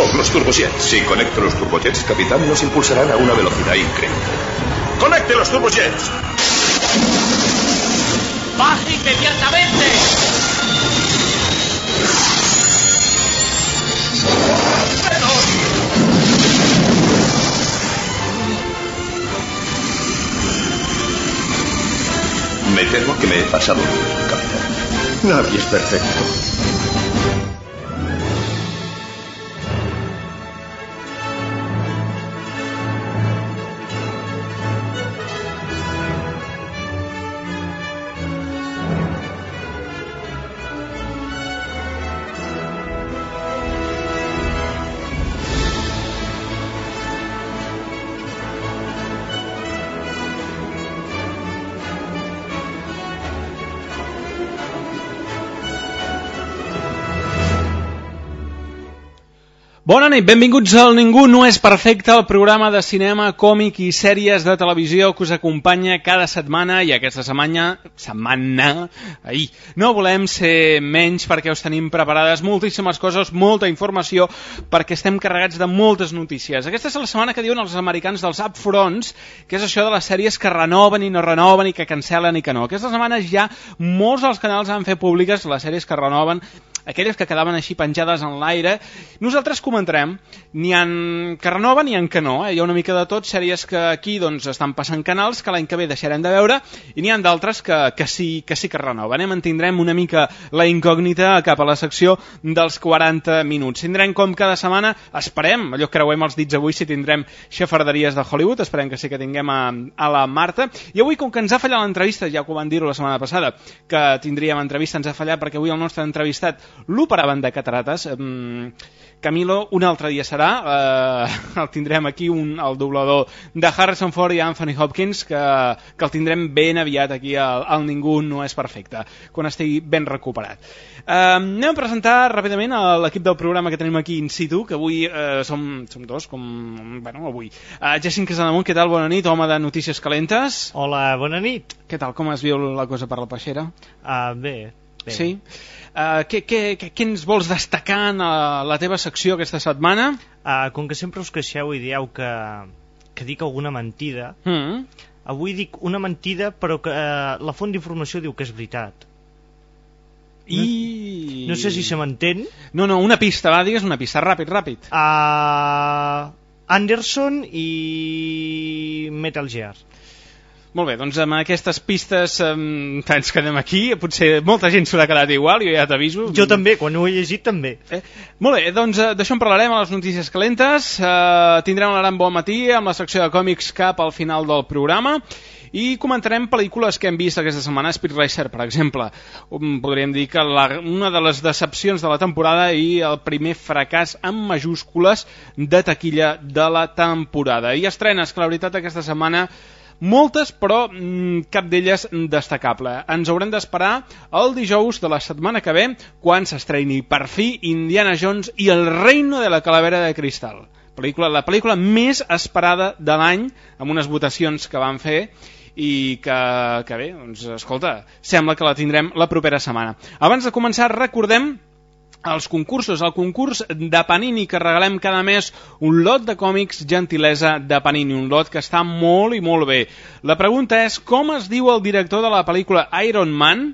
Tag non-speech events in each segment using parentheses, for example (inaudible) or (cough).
O los turbojets. Si conecto los turbojets, capitán, nos impulsarán a una velocidad increíble. ¡Conecte los turbojets! ¡Baje inmediatamente! Me temo que me he pasado, capitán. Nadie es perfecto. Bona nit, benvinguts al Ningú no és perfecte, el programa de cinema, còmic i sèries de televisió que us acompanya cada setmana i aquesta setmana, setmana, ahir, no volem ser menys perquè us tenim preparades moltíssimes coses, molta informació, perquè estem carregats de moltes notícies. Aquesta és la setmana que diuen els americans dels upfronts, que és això de les sèries que renoven i no renoven i que cancelen i que no. Aquesta setmana ja molts dels canals han fet públiques les sèries que renoven aquelles que quedaven així penjades en l'aire. Nosaltres comentarem, n'hi ha que renoven, n'hi ha que no. Eh? Hi ha una mica de tot, sèries que aquí doncs, estan passant canals, que l'any que ve deixarem de veure, i n'hi ha d'altres que, que, sí, que sí que renoven. Eh? Mantindrem una mica la incògnita cap a la secció dels 40 minuts. Tindrem com cada setmana, esperem, allò creuem els dits avui si tindrem xafarderies de Hollywood, esperem que sí que tinguem a, a la Marta. I avui, com que ens ha fallat l'entrevista, ja que ho van dir la setmana passada, que tindríem entrevista, ens ha fallat perquè avui el nostre entrevistat l'operaven de catarates. Camilo, un altre dia serà, eh, (laughs) el tindrem aquí, un, el doblador de Harrison Ford i Anthony Hopkins, que, que el tindrem ben aviat aquí al, al Ningú no és perfecte, quan estigui ben recuperat. Eh, anem a presentar ràpidament l'equip del programa que tenim aquí in situ, que avui eh, som, som dos, com, bueno, avui. Uh, Jacint Casademont, què tal? Bona nit, home de Notícies Calentes. Hola, bona nit. Què tal? Com es viu la cosa per la peixera? Uh, bé, bé. Sí? Uh, què, què, què, què ens vols destacar en uh, la teva secció aquesta setmana? Uh, com que sempre us queixeu i dieu que, que dic alguna mentida, Mm. avui dic una mentida però que uh, la font d'informació diu que és veritat. I... No sé si se m'entén. No, no, una pista, va, digues una pista, ràpid, ràpid. Uh, Anderson i Metal Gear. Molt bé, doncs amb aquestes pistes um, ens quedem aquí. Potser molta gent s'ho ha quedat igual, jo ja t'aviso. Jo també, quan ho he llegit també. Eh? Molt bé, doncs eh, d'això en parlarem a les notícies calentes. Eh, tindrem l'Aran Bon Matí amb la secció de còmics cap al final del programa i comentarem pel·lícules que hem vist aquesta setmana, Speed Racer, per exemple. Podríem dir que la, una de les decepcions de la temporada i el primer fracàs amb majúscules de taquilla de la temporada. I estrenes, que la veritat aquesta setmana moltes, però mm, cap d'elles destacable. Ens haurem d'esperar el dijous de la setmana que ve, quan s'estreni per fi Indiana Jones i el reino de la calavera de cristal. Pel·lícula, la pel·lícula més esperada de l'any, amb unes votacions que van fer, i que, que bé, doncs, escolta, sembla que la tindrem la propera setmana. Abans de començar, recordem els concursos, el concurs de Panini que regalem cada mes un lot de còmics gentilesa de Panini, un lot que està molt i molt bé. La pregunta és com es diu el director de la pel·lícula Iron Man?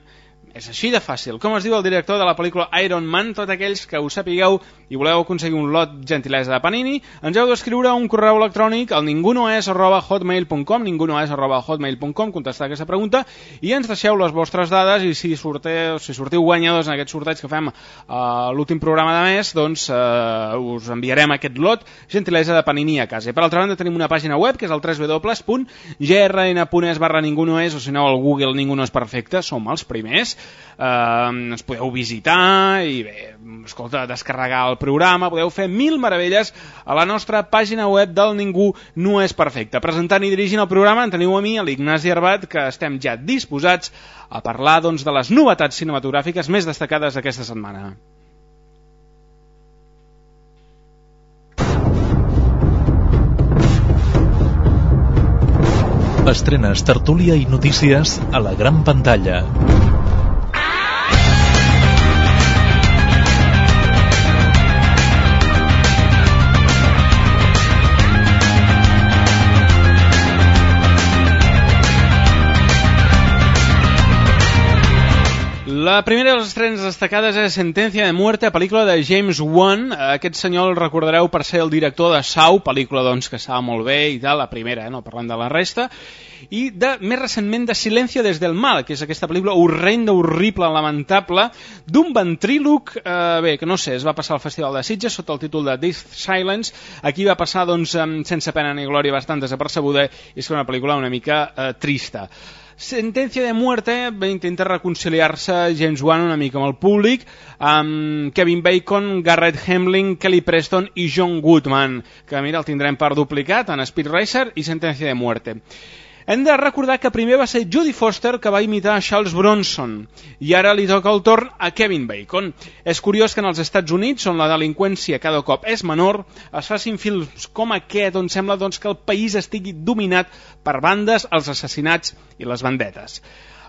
És així de fàcil. Com es diu el director de la pel·lícula Iron Man? Tots aquells que ho sapigueu i voleu aconseguir un lot gentilesa de Panini, ens heu d'escriure un correu electrònic al ningunoes arroba hotmail.com ningunoes arroba hotmail.com contestar aquesta pregunta i ens deixeu les vostres dades i si sorteu, si sortiu guanyadors en aquest sorteig que fem a l'últim programa de mes, doncs eh, us enviarem aquest lot gentilesa de Panini a casa. I per altra banda tenim una pàgina web que és el www.grn.es barra ningunoes o si no al Google Ningú no és perfecte, som els primers eh, ens podeu visitar i bé, escolta, descarregar el programa, podeu fer mil meravelles a la nostra pàgina web del Ningú no és perfecte. Presentant i dirigint el programa en teniu a mi, a l'Ignasi Arbat, que estem ja disposats a parlar doncs, de les novetats cinematogràfiques més destacades d'aquesta setmana. Estrenes, tertúlia i notícies a la gran pantalla. La primera de les estrenes destacades és Sentencia de Muerte, pel·lícula de James Wan. Aquest senyor el recordareu per ser el director de Sau, pel·lícula doncs, que estava molt bé i tal, la primera, eh, no parlant de la resta. I de, més recentment de Silencio des del mal, que és aquesta pel·lícula horrenda, horrible, lamentable, d'un ventríloc, eh, bé, que no sé, es va passar al Festival de Sitges sota el títol de Death Silence. Aquí va passar, doncs, sense pena ni glòria, bastant desapercebuda, i és una pel·lícula una mica eh, trista. Sentencia de muerte va intentar reconciliar-se James Wan una mica amb el públic amb Kevin Bacon, Garrett Hemling, Kelly Preston i John Goodman que mira el tindrem per duplicat en Speed Racer i Sentencia de muerte hem de recordar que primer va ser Judy Foster que va imitar Charles Bronson i ara li toca el torn a Kevin Bacon. És curiós que en els Estats Units, on la delinqüència cada cop és menor, es facin films com aquest on sembla doncs, que el país estigui dominat per bandes, els assassinats i les bandetes.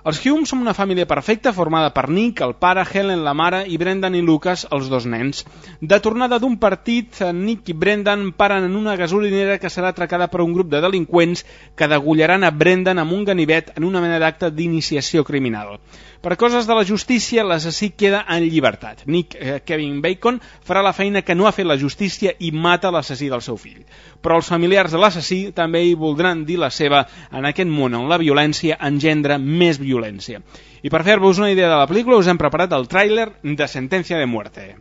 Els Hume són una família perfecta formada per Nick, el pare, Helen, la mare i Brendan i Lucas, els dos nens. De tornada d'un partit, Nick i Brendan paren en una gasolinera que serà atracada per un grup de delinqüents que degullaran a Brendan amb un ganivet en una mena d'acte d'iniciació criminal. Per coses de la justícia, l'assassí queda en llibertat. Nick eh, Kevin Bacon farà la feina que no ha fet la justícia i mata l'assassí del seu fill. Però els familiars de l'assassí també hi voldran dir la seva en aquest món on la violència engendra més violència. I per fer-vos una idea de la pel·lícula us hem preparat el tràiler de Sentencia de Muerte.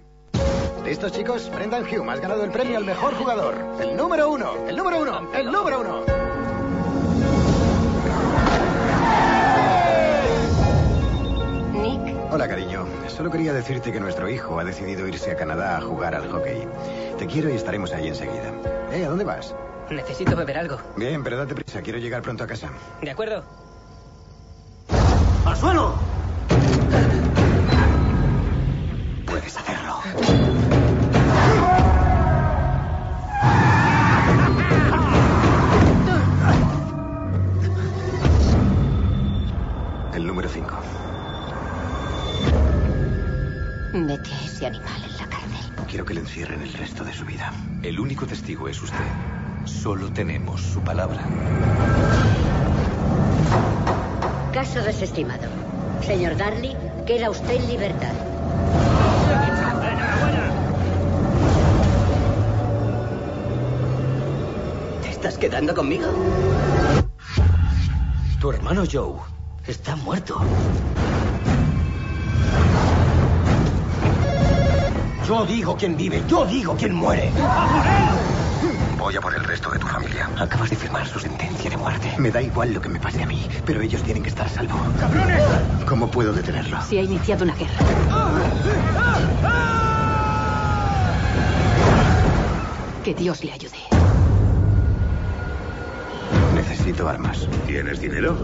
¿Listos chicos? Brendan Hume, has ganado el premio al mejor jugador. El número uno, el número uno, el número uno. Hola, cariño. Solo quería decirte que nuestro hijo ha decidido irse a Canadá a jugar al hockey. Te quiero y estaremos ahí enseguida. ¿Eh? ¿A dónde vas? Necesito beber algo. Bien, pero date prisa. Quiero llegar pronto a casa. De acuerdo. ¡Al suelo! Puedes hacerlo. El número 5. Mete a ese animal en la cárcel. Quiero que le encierren el resto de su vida. El único testigo es usted. Solo tenemos su palabra. Caso desestimado. Señor Darley, queda usted en libertad. ¿Te estás quedando conmigo? Tu hermano Joe está muerto. Yo digo quién vive, yo digo quién muere. Voy a por el resto de tu familia. Acabas de firmar su sentencia de muerte. Me da igual lo que me pase a mí, pero ellos tienen que estar a salvo. ¡Cabrones! ¿Cómo puedo detenerlo? Se ha iniciado una guerra. Que Dios le ayude. Necesito armas. ¿Tienes dinero?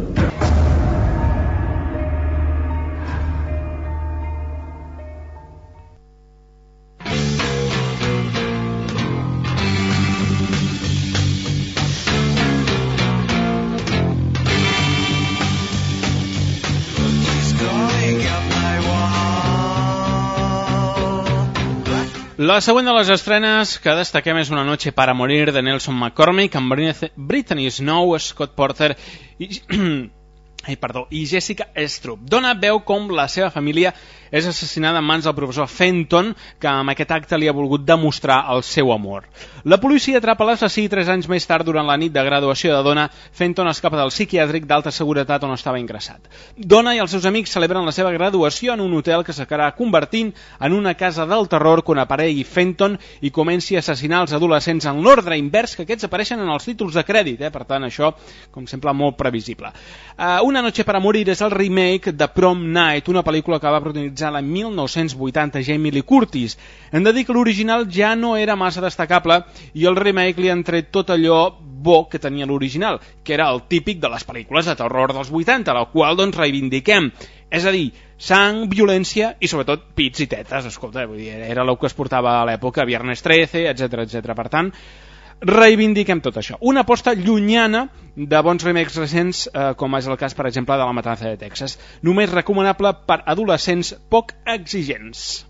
La següent de les estrenes que destaquem és Una noche para morir de Nelson McCormick amb Brittany Snow, Scott Porter i... (clears throat) Ai, perdó, i Jessica Estrup. Dona veu com la seva família és assassinada en mans del professor Fenton, que amb aquest acte li ha volgut demostrar el seu amor. La policia atrapa l'assassí tres anys més tard durant la nit de graduació de Dona. Fenton escapa del psiquiàtric d'alta seguretat on estava ingressat. Dona i els seus amics celebren la seva graduació en un hotel que s'acabarà convertint en una casa del terror quan aparegui Fenton i comenci a assassinar els adolescents en l'ordre invers que aquests apareixen en els títols de crèdit. Eh? Per tant, això, com sempre, molt previsible. Uh, una noche para morir és el remake de Prom Night, una pel·lícula que va protagonitzar l'any 1980 Jamie Lee Curtis. Hem de dir que l'original ja no era massa destacable i el remake li han tret tot allò bo que tenia l'original, que era el típic de les pel·lícules de terror dels 80, la qual doncs reivindiquem. És a dir, sang, violència i sobretot pits i tetes, escolta, vull dir, era el que es portava a l'època, Viernes 13, etc etc. Per tant, reivindiquem tot això. Una aposta llunyana de bons remakes recents, eh, com és el cas, per exemple, de La Matanza de Texas. Només recomanable per adolescents poc exigents.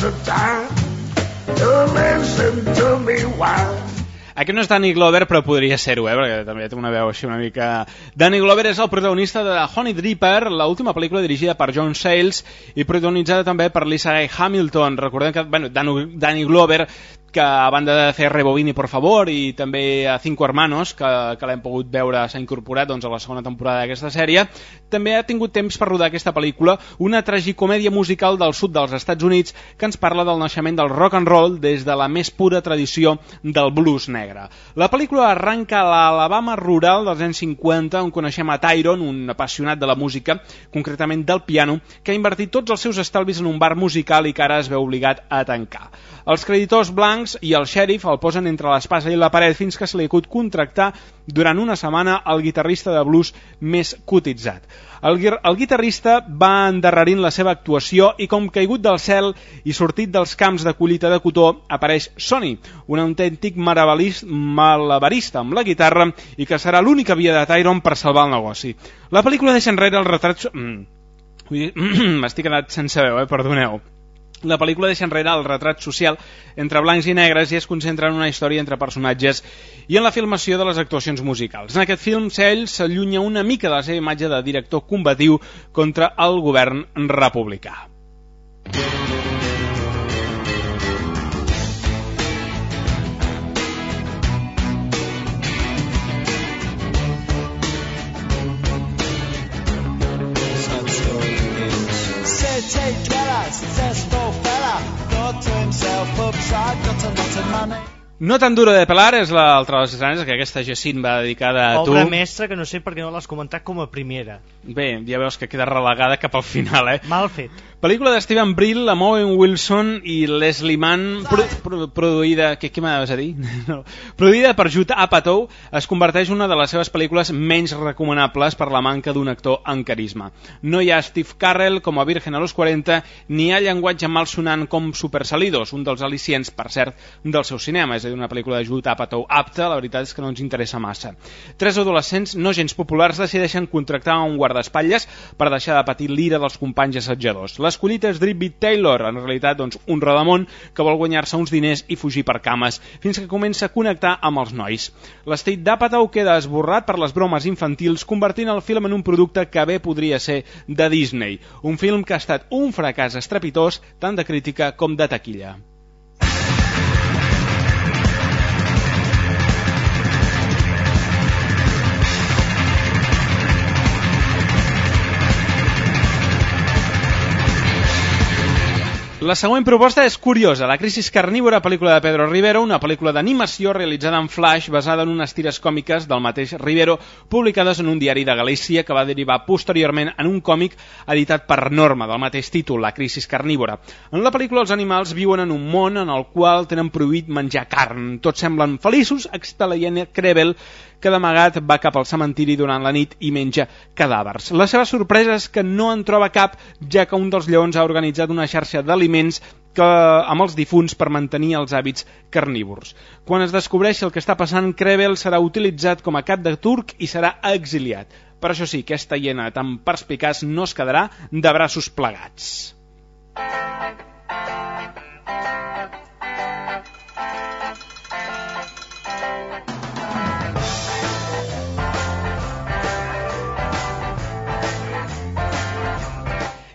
the time to listen to me while Aquest no és Danny Glover, però podria ser-ho, eh? perquè també té una veu així una mica... Danny Glover és el protagonista de Honey Dripper, l'última pel·lícula dirigida per John Sayles i protagonitzada també per Lisa Gay Hamilton. Recordem que bueno, Danny Glover que a banda de fer Rebobini por favor i també a Cinco Hermanos que, que l'hem pogut veure, s'ha incorporat doncs, a la segona temporada d'aquesta sèrie també ha tingut temps per rodar aquesta pel·lícula una tragicomèdia musical del sud dels Estats Units que ens parla del naixement del rock and roll des de la més pura tradició del blues negre. La pel·lícula arranca a l'Alabama rural dels anys 50 on coneixem a Tyron, un apassionat de la música, concretament del piano, que ha invertit tots els seus estalvis en un bar musical i que ara es veu obligat a tancar. Els creditors blancs i el xèrif el posen entre l'espasa i la paret fins que se li acut contractar durant una setmana el guitarrista de blues més cotitzat. El, el guitarrista va endarrerint la seva actuació i com caigut del cel i sortit dels camps de collita de cotó apareix Sonny, un autèntic malabarista amb la guitarra i que serà l'única via de Tyron per salvar el negoci. La pel·lícula deixa enrere el retrat... Mm. (clears throat) M'estic quedat sense veu, eh? perdoneu. La pel·lícula deixa enrere el retrat social entre blancs i negres i es concentra en una història entre personatges i en la filmació de les actuacions musicals. En aquest film, Sell s'allunya una mica de la seva imatge de director combatiu contra el govern republicà. No tan duro de pelar és l'altra de les estrenes que aquesta Jacint va dedicada a Obra tu. Obra mestra que no sé per què no l'has comentat com a primera. Bé, ja veus que queda relegada cap al final, eh? Mal fet. Pel·lícula de Steven Brill, amb Owen Wilson i Leslie Mann, pro, pro, produïda... Què, què m'anaves a dir? (laughs) No. Produïda per Judd Apatow, es converteix en una de les seves pel·lícules menys recomanables per la manca d'un actor en carisma. No hi ha Steve Carrell com a Virgen a los 40, ni hi ha llenguatge malsonant com Super Salidos, un dels al·licients, per cert, del seu cinema, és a dir, una pel·lícula de Judd Apatow apta, la veritat és que no ens interessa massa. Tres adolescents no gens populars decideixen contractar un guardaespatlles per deixar de patir l'ira dels companys assetjadors. L'escollit és Dribbit Taylor, en realitat doncs, un rodamont que vol guanyar-se uns diners i fugir per cames, fins que comença a connectar amb els nois. L'estit d'Apatow queda esborrat per les bromes infantils, convertint el film en un producte que bé podria ser de Disney, un film que ha estat un fracàs estrepitós tant de crítica com de taquilla. La següent proposta és curiosa. La crisi carnívora, pel·lícula de Pedro Rivero, una pel·lícula d'animació realitzada en flash basada en unes tires còmiques del mateix Rivero, publicades en un diari de Galícia que va derivar posteriorment en un còmic editat per Norma, del mateix títol, La crisi carnívora. En la pel·lícula els animals viuen en un món en el qual tenen prohibit menjar carn. Tots semblen feliços, excepte la hiena Krebel, que d'amagat va cap al cementiri durant la nit i menja cadàvers. La seva sorpresa és que no en troba cap, ja que un dels lleons ha organitzat una xarxa d'aliments que, amb els difunts per mantenir els hàbits carnívors. Quan es descobreixi el que està passant, Krebel serà utilitzat com a cap de turc i serà exiliat. Per això sí, aquesta hiena tan perspicaç no es quedarà de braços plegats.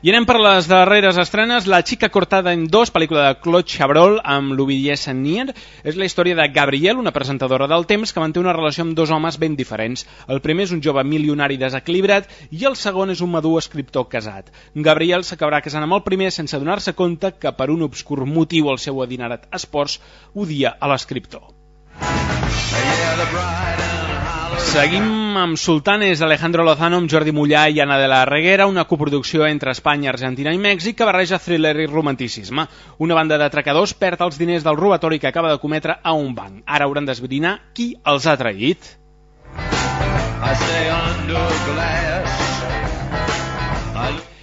I anem per les darreres estrenes. La xica cortada en dos, pel·lícula de Claude Chabrol amb l'Ovidier Sanier. És la història de Gabriel, una presentadora del temps, que manté una relació amb dos homes ben diferents. El primer és un jove milionari desequilibrat i el segon és un madur escriptor casat. Gabriel s'acabarà casant amb el primer sense adonar-se compte que per un obscur motiu el seu adinerat espòs odia a l'escriptor. Seguim amb Sultanes d'Alejandro Lozano amb Jordi Mollà i Anna de la Reguera, una coproducció entre Espanya, Argentina i Mèxic que barreja thriller i romanticisme. Una banda d'atracadors perd els diners del robatori que acaba de cometre a un banc. Ara hauran d'esbrinar qui els ha traït. I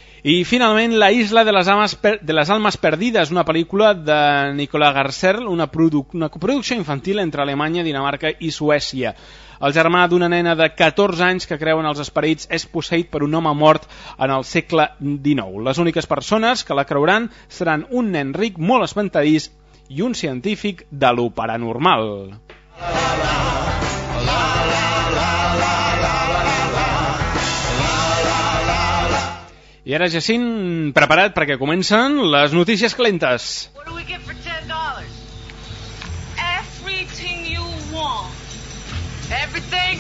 finalment La isla de les, almas per de les almas perdides, una pel·lícula de Nicolas Garcerl, una, produ una coproducció infantil entre Alemanya, Dinamarca i Suècia. El germà d'una nena de 14 anys que creuen els esperits és posseït per un home mort en el segle XIX. Les úniques persones que la creuran seran un nen ric molt espantadís i un científic de lo paranormal. I ara, Jacint, preparat perquè comencen les notícies calentes. What do we get for ten dollars? Everything you want. Everything,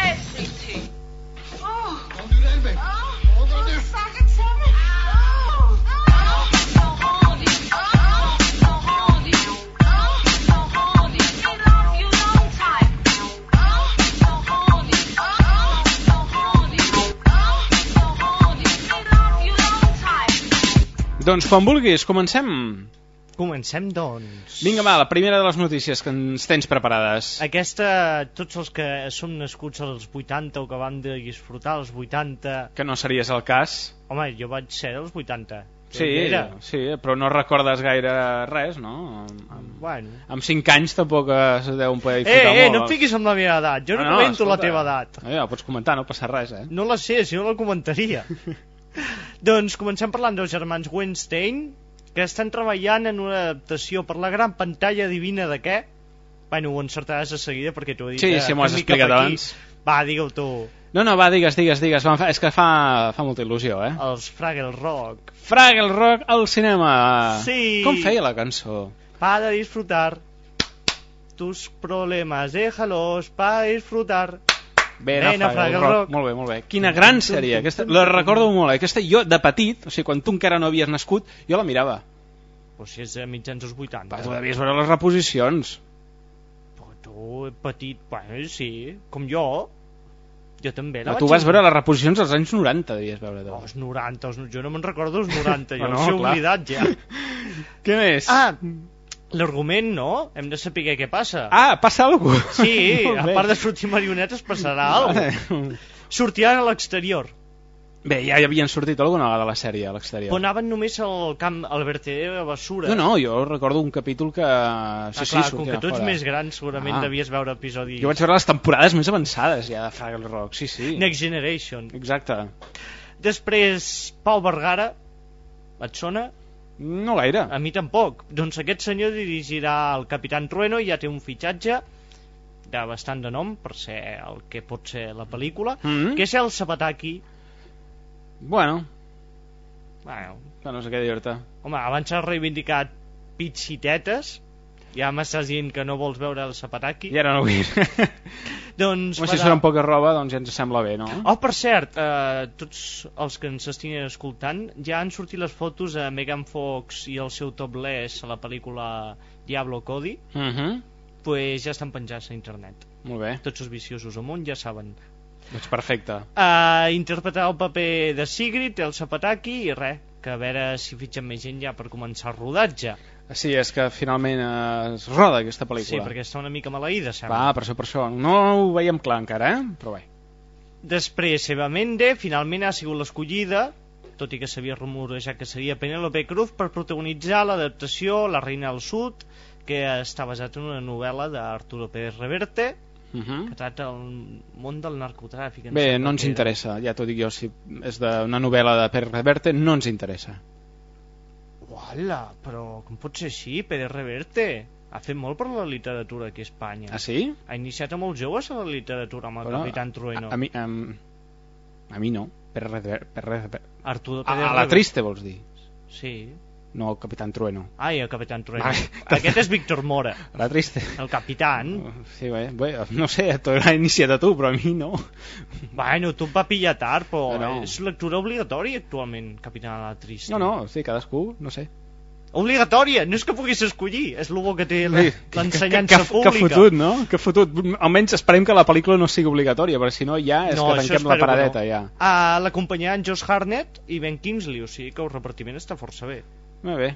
everything. Oh. Don't do that, baby. Oh. Hold Doncs quan vulguis, comencem. Comencem, doncs. Vinga, va, la primera de les notícies que ens tens preparades. Aquesta, tots els que som nascuts als 80 o que vam de disfrutar als 80... Que no series el cas. Home, jo vaig ser als 80. Sí, Era. sí, però no recordes gaire res, no? Amb, Bueno. amb 5 anys tampoc es deuen poder Eh, disfrutar eh, molt. no et fiquis amb la meva edat. Jo no, Ah, comento la escolta. teva edat. Eh, ja, pots comentar, no passa res, eh? No la sé, si no la comentaria. (laughs) doncs comencem parlant dels germans Weinstein, que estan treballant en una adaptació per la gran pantalla divina de què? Bueno, ho encertaràs de seguida perquè t'ho he dit. Sí, eh, sí, m'ho has explicat abans. Va, digue-ho tu. No, no, va, digues, digues, digues. Va, és que fa, fa molta il·lusió, eh? Els Fraggle Rock. Fraggle Rock al cinema. Sí. Com feia la cançó? Para disfrutar tus problemas, déjalos para disfrutar. Ven, Ven a a Fraggle, Fraggle Rock. Molt bé, molt bé. Quina gran sèrie. Aquesta, la recordo molt. eh? Aquesta jo, de petit, o sigui, quan tu encara no havies nascut, jo la mirava. Pues si és de mitjans dels 80. Va, tu devies veure les reposicions. Però tu, petit, bueno, sí, com jo. Jo també la Però tu vas veure les reposicions dels anys 90, devies veure. Oh, els 90, els, jo no me'n recordo els 90, jo (laughs) Bueno, els he oblidat ja. (laughs) Què més? Ah, l'argument, no? Hem de saber què passa. Ah, passa alguna cosa? Sí, (laughs) a part de sortir marionetes passarà alguna cosa. Sortiran a l'exterior. Bé, ja hi havien sortit alguna vegada la sèrie a l'exterior. Però anaven només al camp, al verteder de basura. No, no, jo recordo un capítol que... Sí, ah, sí, clar, com sortien que tu ets més gran, segurament Ah. devies veure episodis... Jo vaig veure les temporades més avançades ja de Fraggle Rock, sí, sí. Next Generation. Exacte. Després, Pau Vergara, et sona? No gaire. A mi tampoc. Doncs aquest senyor dirigirà el Capitán Trueno i ja té un fitxatge de bastant de nom per ser el que pot ser la pel·lícula, Mhm. que és el Zapataki. Bueno, Bueno, que no sé què dir-te. home, abans s'ha reivindicat pits i tetes, ja m'estàs dient que no vols veure el Zapataki. I ara no vull. (laughs) Doncs Home, si serà poca roba, doncs ja ens sembla bé, no? Oh, per cert, eh, tots els que ens estiguin escoltant, ja han sortit les fotos de Megan Fox i el seu topless a la pel·lícula Diablo Cody, Uh -huh. pues ja estan penjats a internet. Molt bé, Tots els viciosos món ja saben. doncs perfecte. Uh, interpretar el paper de Sigrid, el Zapataki, i res, que a veure si fitxen més gent ja per començar el rodatge. Sí, és que finalment eh, es roda aquesta pel·lícula. Sí, perquè està una mica maleïda, sembla. Va, per això, per això. No ho veiem clar encara, eh? Però bé. Després, Eva Mende finalment ha sigut l'escollida, tot i que s'havia rumorejat que seria Penélope Cruz, per protagonitzar l'adaptació La reina del sud, que està basat en una novel·la d'Arturo Pérez Reverte, Uh -huh. que tracta el món del narcotràfic. Bé, no ens interessa, ja t'ho dic jo, si és d'una novel·la de Pere Reverte, no ens interessa. Uala, però com pot ser així? Pérez Reverte ha fet molt per la literatura aquí a Espanya. Ah, sí? Ha iniciat a molt joves a la literatura amb el Bueno, Capitán Trueno. A, a, mi, a, a mi no. Pere Reverte... Pere Reverte. Arturo A, Pérez a la triste, vols dir? Sí. No, el Capitán Trueno. Ai, el Capitán Trueno. Vale. Aquest és Víctor Mora. (laughs) La triste. El Capitán. Sí, bé, bé, no sé, t'ho he iniciat a tu, però a mi no. Bueno, tu et va pillar tard, però No, no. és lectura obligatòria actualment, Capitán la Triste. No, no, sí, cadascú, no sé. Obligatòria, no és que puguis escollir, és el que té l'ensenyança pública. Que fotut, no? Que fotut. Almenys esperem que la pel·lícula no sigui obligatòria, perquè si no ja és no, que tanquem la paradeta, no. ja. Ah, L'acompanyaran Josh Hartnett i Ben Kingsley, o sigui que el repartiment està força bé. Molt bé.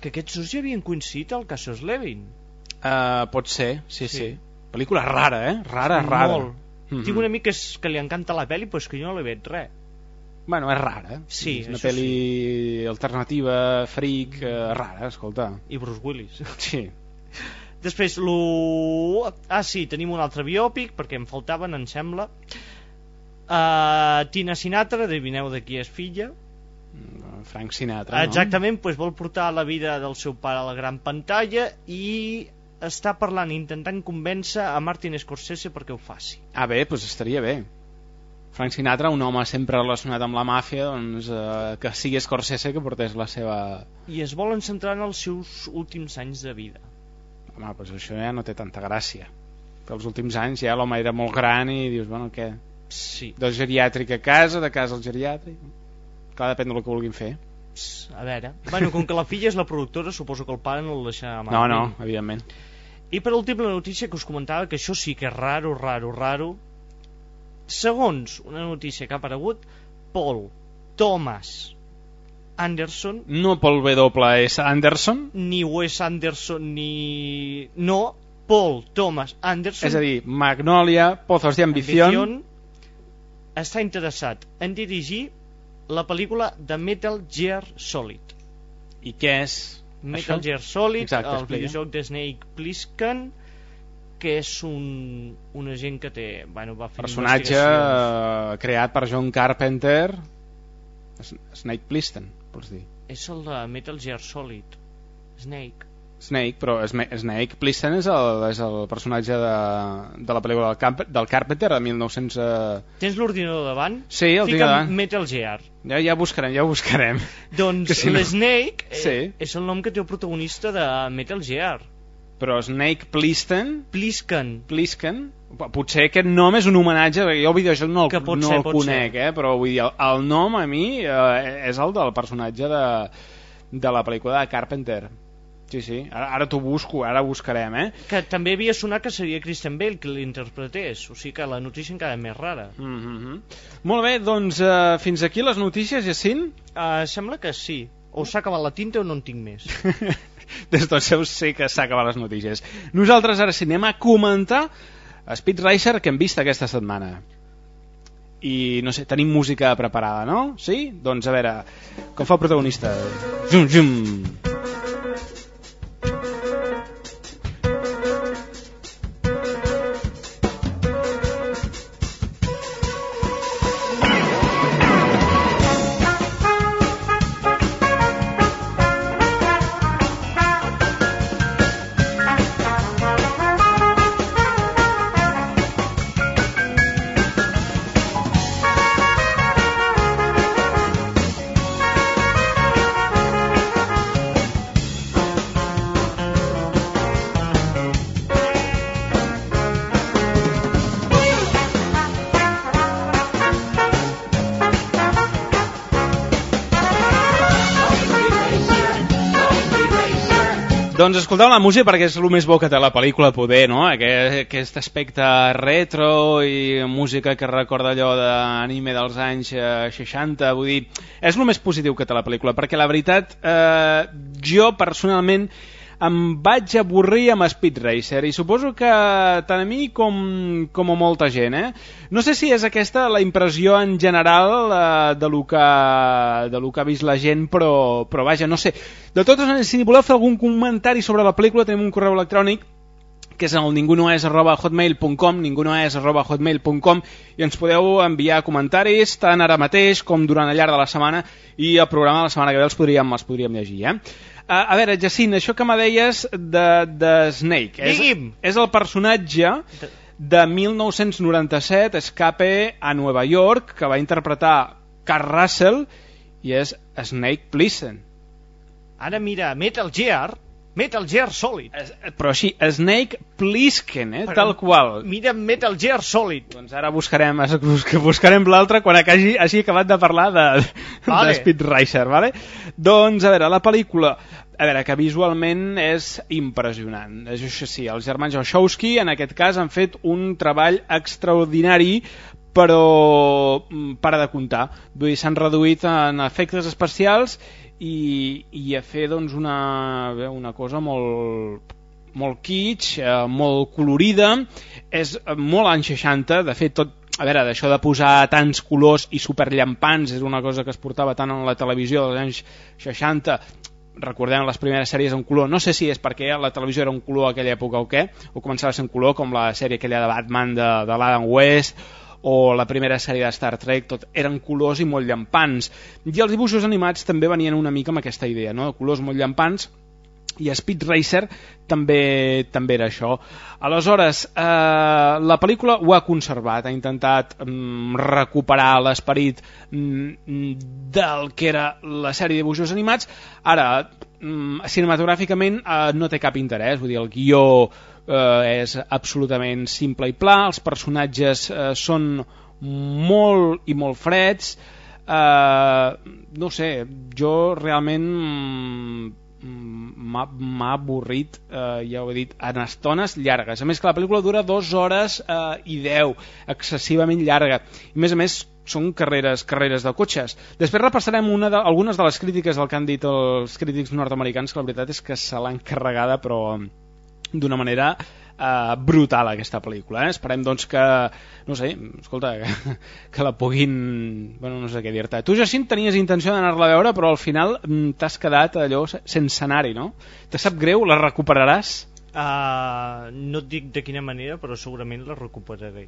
Que aquests dos ja havien coincidit al Cassius Levin. Uh, pot ser, sí, sí, Sí. Pel·lícula rara, eh? Rara, rara. Molt. Mhm. Tinc un amic que, és, que li encanta la pel·li, però és que jo no l'he veig res. Bueno, és rara. Sí, és una pel·li alternativa, freak, eh, rara, escolta. I Bruce Willis. (laughs) Sí. Després, lo... Ah, sí, tenim un altre biòpic, perquè em faltaven, em sembla. Uh, Tina Sinatra, adivineu de qui és filla. Frank Sinatra, no? Exactament, doncs vol portar la vida del seu pare a la gran pantalla i està parlant, intentant convèncer a Martin Scorsese perquè ho faci. Ah, bé, doncs estaria bé. Frank Sinatra, un home sempre relacionat amb la màfia, doncs, eh, que sigui Scorsese que portés la seva... I es volen centrar en els seus últims anys de vida. Home, doncs això ja no té tanta gràcia. Que els últims anys ja l'home era molt gran i dius, bueno, què? Sí. Del geriàtric a casa, de casa al geriàtric... Clar, depèn del que vulguin fer. A veure... Bueno, com que la filla és la productora, suposo que el pare no el deixarà No, no, evidentment. I per últim la notícia que us comentava, que això sí que és raro, raro, raro. Segons una notícia que ha aparegut, Paul Thomas Anderson... No Paul W. S. Anderson? Ni Wes Anderson, ni... No, Paul Thomas Anderson... És a dir, Magnolia, Pozos de Ambición... Ambición està interessat en dirigir la pel·lícula de Metal Gear Solid. I què és Metal això? Gear Solid, Exacte, el explica. videojoc de Snake Plissken, que és un, un agent que té... Bueno, va fer Personatge eh, creat per John Carpenter... Snake Plissken, vols dir? És el de Metal Gear Solid. Snake. Snake, però Snake Plissken és el, és el personatge de, de la pel·lícula del, Camp del Carpenter de 1900... Eh... Tens l'ordinador davant? Sí, el tinc davant. Metal Gear. Ja, ja buscarem, ja buscarem. Doncs (laughs) Que si no- l'Snake eh, Sí. és el nom que té el protagonista de Metal Gear. Però Snake Plissken... Plisken. Plisken? Potser aquest nom és un homenatge, perquè jo el videojoc no, el, Que pot no ser, el pot conec, eh? però vull dir, el, el nom a mi eh, és el del personatge de, de la pel·lícula de Carpenter. Sí, sí, ara, ara t'ho busco, ara buscarem, eh? Que també havia sonat que seria Christian Bale que l'interpretés, o sigui que la notícia encara és més rara. Mm -hmm. Molt bé, doncs eh, fins aquí les notícies, Jacint? Uh, sembla que sí. O s'ha acabat la tinta o no en tinc més. (laughs) Des del seu sé que s'ha acabat les notícies. Nosaltres ara anem a comentar Speed Racer que hem vist aquesta setmana. I, no sé, tenim música preparada, no? Sí? Doncs a veure, com fa el protagonista? Zum, zum. Doncs escolteu la música perquè és el més bo que té la pel·lícula poder, no? Aquest, aquest aspecte retro i música que recorda allò d'anime dels anys eh, 60, vull dir, és el més positiu que té la pel·lícula, perquè la veritat, eh, jo personalment em vaig avorrir amb Speed Racer i suposo que tant a mi com, com a molta gent eh? no sé si és aquesta la impressió en general eh, de, lo que, de lo que ha vist la gent però, però vaja, no sé de totes maneres, si voleu fer algun comentari sobre la pel·lícula tenim un correu electrònic que és el ningunoes arroba hotmail.com ningunoes arroba hotmail.com i ens podeu enviar comentaris tant ara mateix com durant el llarg de la setmana i el programa de la setmana que ve els podríem, els podríem llegir eh? A, a veure, Jacint, això que me deies de, de Snake és, Digui'm. és el personatge de 1997 Escape a Nova York que va interpretar Carl Russell i és Snake Plissken Ara mira, Metal Gear, Metal Gear Solid. però així, Snake Plissken, eh? Però tal qual Mira Metal Gear Solid. doncs ara buscarem, buscarem l'altre quan hagi, hagi acabat de parlar de, Vale. de Speed Racer vale? doncs a veure, la pel·lícula a veure, que visualment és impressionant. És això sí, els germans Wachowski en aquest cas han fet un treball extraordinari però mm, para de comptar. Vull dir, s'han reduït en efectes especials i, i a fer doncs, una, bé, una cosa molt, molt kitsch, eh, molt colorida, és molt anys 60, de fet tot, a veure, d'això de posar tants colors i superllampants és una cosa que es portava tant en la televisió dels anys 60 recordem les primeres sèries en color, no sé si és perquè la televisió era un color aquella època o què, o començava a ser en color com la sèrie aquella de Batman de, de l'Adam West o la primera sèrie de Star Trek, tot eren colors i molt llampants. I els dibuixos animats també venien una mica amb aquesta idea, no? colors molt llampants i Speed Racer també també era això. Aleshores, eh, la pel·lícula ho ha conservat, ha intentat mm, recuperar l'esperit mm, del que era la sèrie de dibuixos animats. Ara, mm, cinematogràficament eh, no té cap interès, vull dir, el guió eh, és absolutament simple i pla, els personatges eh, són molt i molt freds, eh, no sé, jo realment m'ha avorrit, eh, ja ho he dit, en estones llargues. A més que la pel·lícula dura 2 hores eh, i 10, excessivament llarga. I a més a més són carreres, carreres de cotxes. Després repassarem una de, algunes de les crítiques del que han dit els crítics nord-americans, que la veritat és que se l'han carregada, però d'una manera eh, brutal aquesta pel·lícula eh? esperem doncs que no sé, escolta, que, (laughs) que la puguin bueno, no sé què dir-te tu Jacint tenies intenció d'anar-la a veure però al final mm, t'has quedat allò sense anar-hi no? te sap greu, la recuperaràs? Uh, no et dic de quina manera però segurament la recuperaré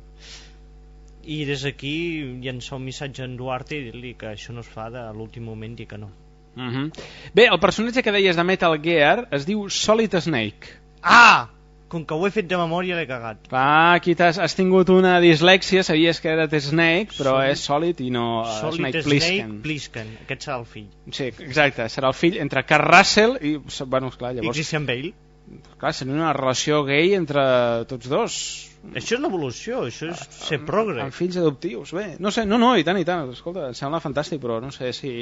i des d'aquí llançar un missatge a en Duarte i dir-li que això no es fa de l'últim moment i que no uh -huh. Bé, el personatge que deies de Metal Gear es diu Solid Snake Ah! Com que ho he fet de memòria l'he cagat. Clar, aquí has, has tingut una dislèxia, sabies que era The Snake, però Solid. és Solid i no uh, Solid Snake Snake Plissken. Plissken. Aquest serà el fill. Sí, exacte, serà el fill entre Kurt Russell i... Bueno, esclar, I llavors... Christian Bale. Clar, seria una relació gay entre tots dos. Això és l'evolució, això és ser progre. Amb fills adoptius, bé. No sé, no, no, i tant, i tant. Escolta, em sembla fantàstic, però no sé si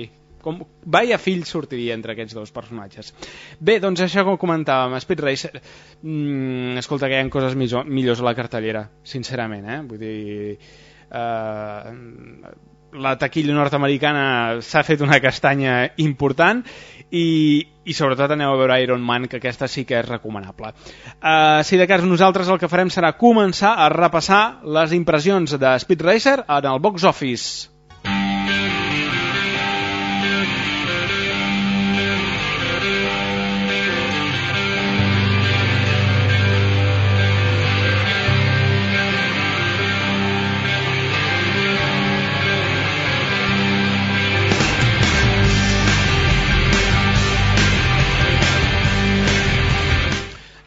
com, vaya fill sortiria entre aquests dos personatges. Bé, doncs això com comentàvem Speed Racer mm, escolta que hi ha coses millor, millors a la cartellera sincerament, eh? vull dir eh, la taquilla nord-americana s'ha fet una castanya important i, i sobretot aneu a veure Iron Man que aquesta sí que és recomanable. Uh, si de cas nosaltres el que farem serà començar a repassar les impressions de Speed Racer en el box office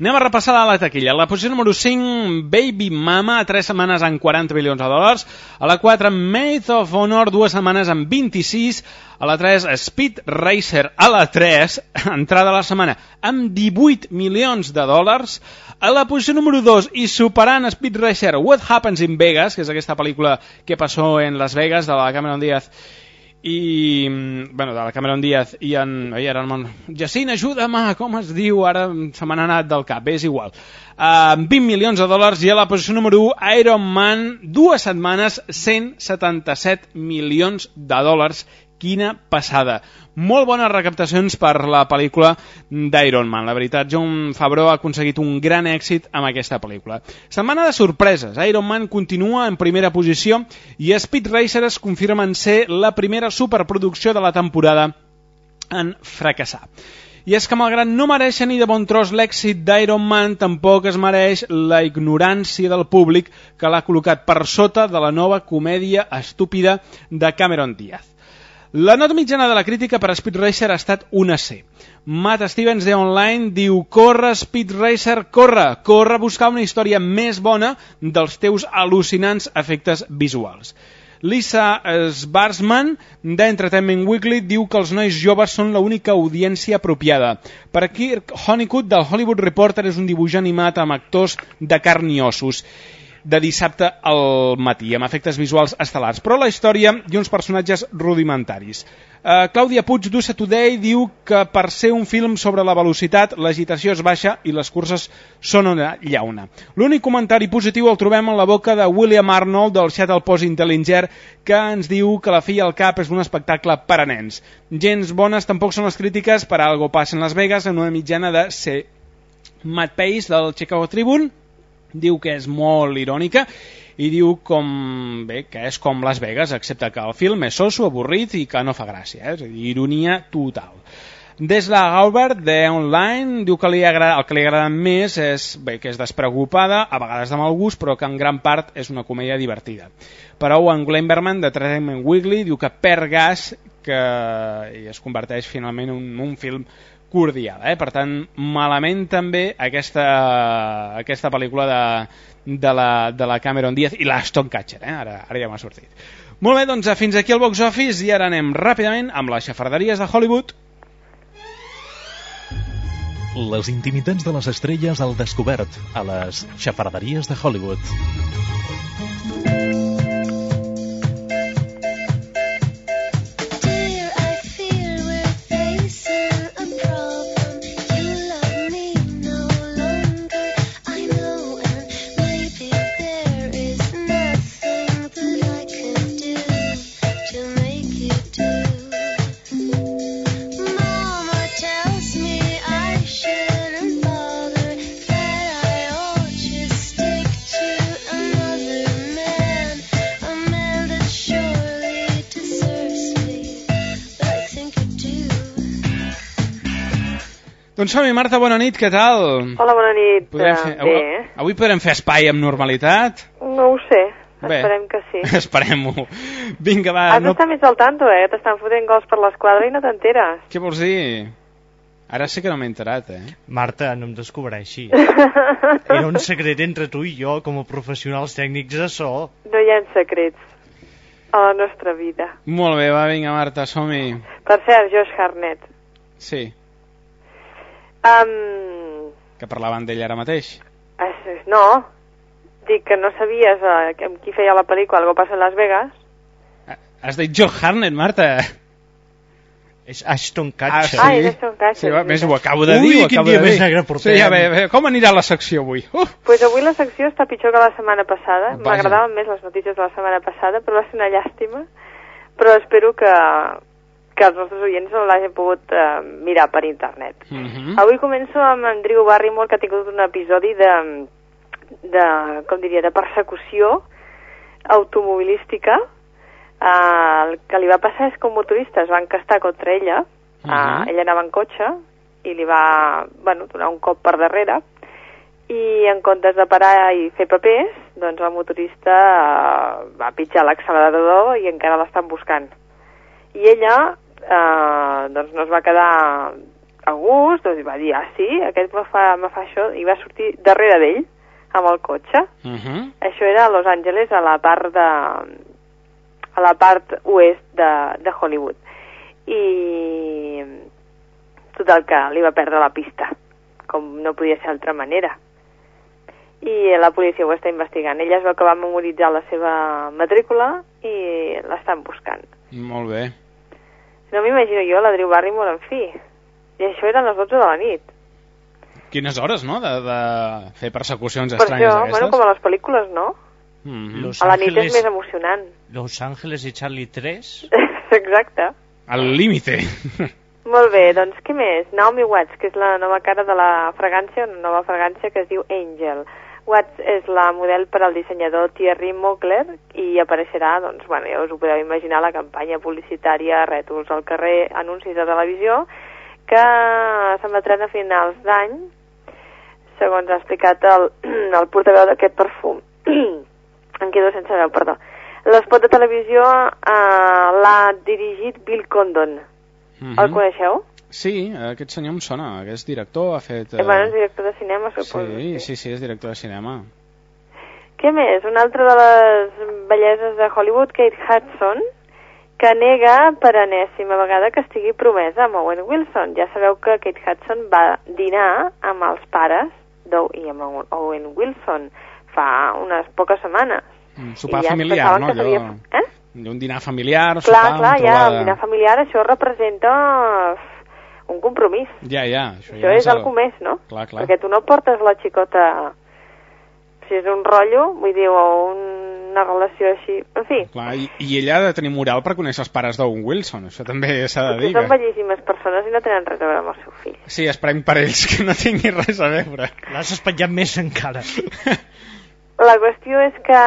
Anem a repassar la taquilla. La posició número 5, Baby Mama, a 3 setmanes amb 40 milions de dòlars. A la 4, Maid of Honor, 2 setmanes amb 26. A la 3, Speed Racer. A la 3, (laughs) entrada a la setmana, amb 18 milions de dòlars. A la posició número 2, i superant Speed Racer, What Happens in Vegas, que és aquesta pel·lícula que passó en Las Vegas, de la Cameron Diaz, i, bueno, de la Cameron Díaz i en... Ai, ara, Jacint, ajuda'm, com es diu? Ara se m'han anat del cap, és igual. Uh, 20 milions de dòlars i a la posició número 1, Iron Man, dues setmanes, 177 milions de dòlars. Quina passada molt bones recaptacions per la pel·lícula d'Iron Man. La veritat, John Favreau ha aconseguit un gran èxit amb aquesta pel·lícula. Setmana de sorpreses. Iron Man continua en primera posició i Speed Racer es confirma en ser la primera superproducció de la temporada en fracassar. I és que malgrat no mereixen ni de bon tros l'èxit d'Iron Man, tampoc es mereix la ignorància del públic que l'ha col·locat per sota de la nova comèdia estúpida de Cameron Diaz. La nota mitjana de la crítica per a Speed Racer ha estat una C. Matt Stevens de Online diu Corre, Speed Racer, corre! Corre a buscar una història més bona dels teus al·lucinants efectes visuals. Lisa Sbarsman d'Entertainment Weekly diu que els nois joves són l'única audiència apropiada. Per aquí, Honeycutt del Hollywood Reporter és un dibuix animat amb actors de carn i ossos de dissabte al matí, amb efectes visuals estel·lars, però la història i uns personatges rudimentaris. Uh, Clàudia Puig d'USA Today diu que per ser un film sobre la velocitat, l'agitació és baixa i les curses són una llauna. L'únic comentari positiu el trobem en la boca de William Arnold del Seattle Post Intellinger que ens diu que La filla al cap és un espectacle per a nens. Gens bones tampoc són les crítiques per a Algo passa en Las Vegas en una mitjana de C. Matt Pace del Chicago Tribune diu que és molt irònica i diu com, bé, que és com Las Vegas, excepte que el film és soso, avorrit i que no fa gràcia, eh? és a dir, ironia total. Des de Gaubert, de Online, diu que li agrada, el que li agrada més és bé, que és despreocupada, a vegades de mal gust, però que en gran part és una comèdia divertida. Però Owen Glenberman, de Treatment Wiggly, diu que perd gas que i es converteix finalment en un, un film cordial. Eh? Per tant, malament també aquesta, aquesta pel·lícula de, de, la, de la Cameron Diaz i l'Aston Catcher. Eh? Ara, ara ja m'ha sortit. Molt bé, doncs fins aquí el box office i ara anem ràpidament amb les xafarderies de Hollywood. Les intimitats de les estrelles al descobert a les xafarderies de Hollywood. Doncs som-hi, Marta, bona nit, què tal? Hola, bona nit. Podrem Eh, fer, Bé, avui, avui podrem fer espai amb normalitat? no ho sé. Bé. Esperem que sí. (laughs) Esperem-ho. Vinga, va, Has no... d'estar més al tanto, eh? T'estan fotent gols per l'esquadra i no t'enteres. Què vols dir? Ara sí que no m'he enterat, eh? Marta, no em descobreixis. (laughs) Era un secret entre tu i jo, com a professionals tècnics de so. No hi ha secrets a la nostra vida. Molt bé, va, vinga, Marta, som-hi. Per cert, Josh Harnett. Sí, Um, que parlaven d'ell ara mateix. no, dic que no sabies eh, que- amb qui feia la pel·lícula Algo passa en Las Vegas. Has dit Joe Harnett, Marta. És Ashton Ah, Kutcher. Ah, és Ashton Kutcher, Sí, va, és més ho acabo de Ui, dir, ho quin acabo dia de més dir. negre portem. Sí, a veure, a com anirà la secció avui? Uh, pues avui la secció està pitjor que la setmana passada. M'agradaven més les notícies de la setmana passada, però va ser una llàstima. Però espero que, que els nostres oients no l'hagin pogut eh, mirar per internet. uh Mm. -huh. Avui començo amb en Drew Barrymore, que ha tingut un episodi de, de com diria, de persecució automobilística. Uh, el que li va passar és que un motorista es va encastar contra ella, uh Mhm. ella anava en cotxe, i li va bueno, donar un cop per darrere, i en comptes de parar i fer papers, doncs el motorista uh, va pitjar l'accelerador i encara l'estan buscant. I ella eh, doncs no es va quedar a gust, doncs va dir, ah sí, aquest me fa, me fa això, i va sortir darrere d'ell, amb el cotxe. Uh -huh. Això era a Los Angeles, a la part de a la part oest de, de Hollywood. I total que li va perdre la pista, com no podia ser d'altra manera. I la policia ho està investigant. Ella es veu que va memoritzar la seva matrícula i l'estan buscant. Molt bé. No m'imagino jo la Drew Barrymore, en fi. I això eren les 12 de la nit. Quines hores, no?, de, de fer persecucions Per estranyes això, aquestes. bueno, com a les pel·lícules, no? Mm -hmm. Los A la nit és Ángeles- més emocionant. Los Ángeles de Charlie 3. (laughs) Exacte. Al límite. Molt bé, doncs què més? Naomi Watts, que és la nova cara de la fragància, una nova fragància que es diu Angel. Watts és la model per al dissenyador Thierry Mugler i apareixerà, doncs, bueno, ja us ho podeu imaginar, la campanya publicitària, rètols al carrer, anuncis de televisió, que s'emetran a finals d'any, segons ha explicat el, (clears throat) el portaveu d'aquest perfum. em quedo sense veu, perdó. L'espot de televisió eh, l'ha dirigit Bill Condon. Mhm. El coneixeu? Sí, aquest senyor em sona, que és director, ha fet... Eh... Bueno, és director de cinema, suposo. Sí, sí, sí, és director de cinema. Què més? Una altra de les belleses de Hollywood, Kate Hudson, que nega per enèsima vegada que estigui promesa amb Owen Wilson. Ja sabeu que Kate Hudson va dinar amb els pares d'Ow i amb Owen Wilson fa unes poques setmanes. Un sopar I ja familiar, no? Allò... Eh? Un dinar familiar, Clar, sopar, clar, ja, trobada... el dinar familiar, això representa un compromís. Ja, ja. Això, Això ja és el- comès, no? Clar, clar. Perquè tu no portes la xicota... Si és un rotllo, vull dir, o un una relació així. En fi, Clar, i, I ella ha de tenir moral per conèixer els pares d'Owen Wilson, això també s'ha de dir. són bellíssimes persones i no tenen res a veure amb el seu fill. Sí, esperem per ells que no tingui res a veure. L'has espatllat més encara. (laughs) La qüestió és que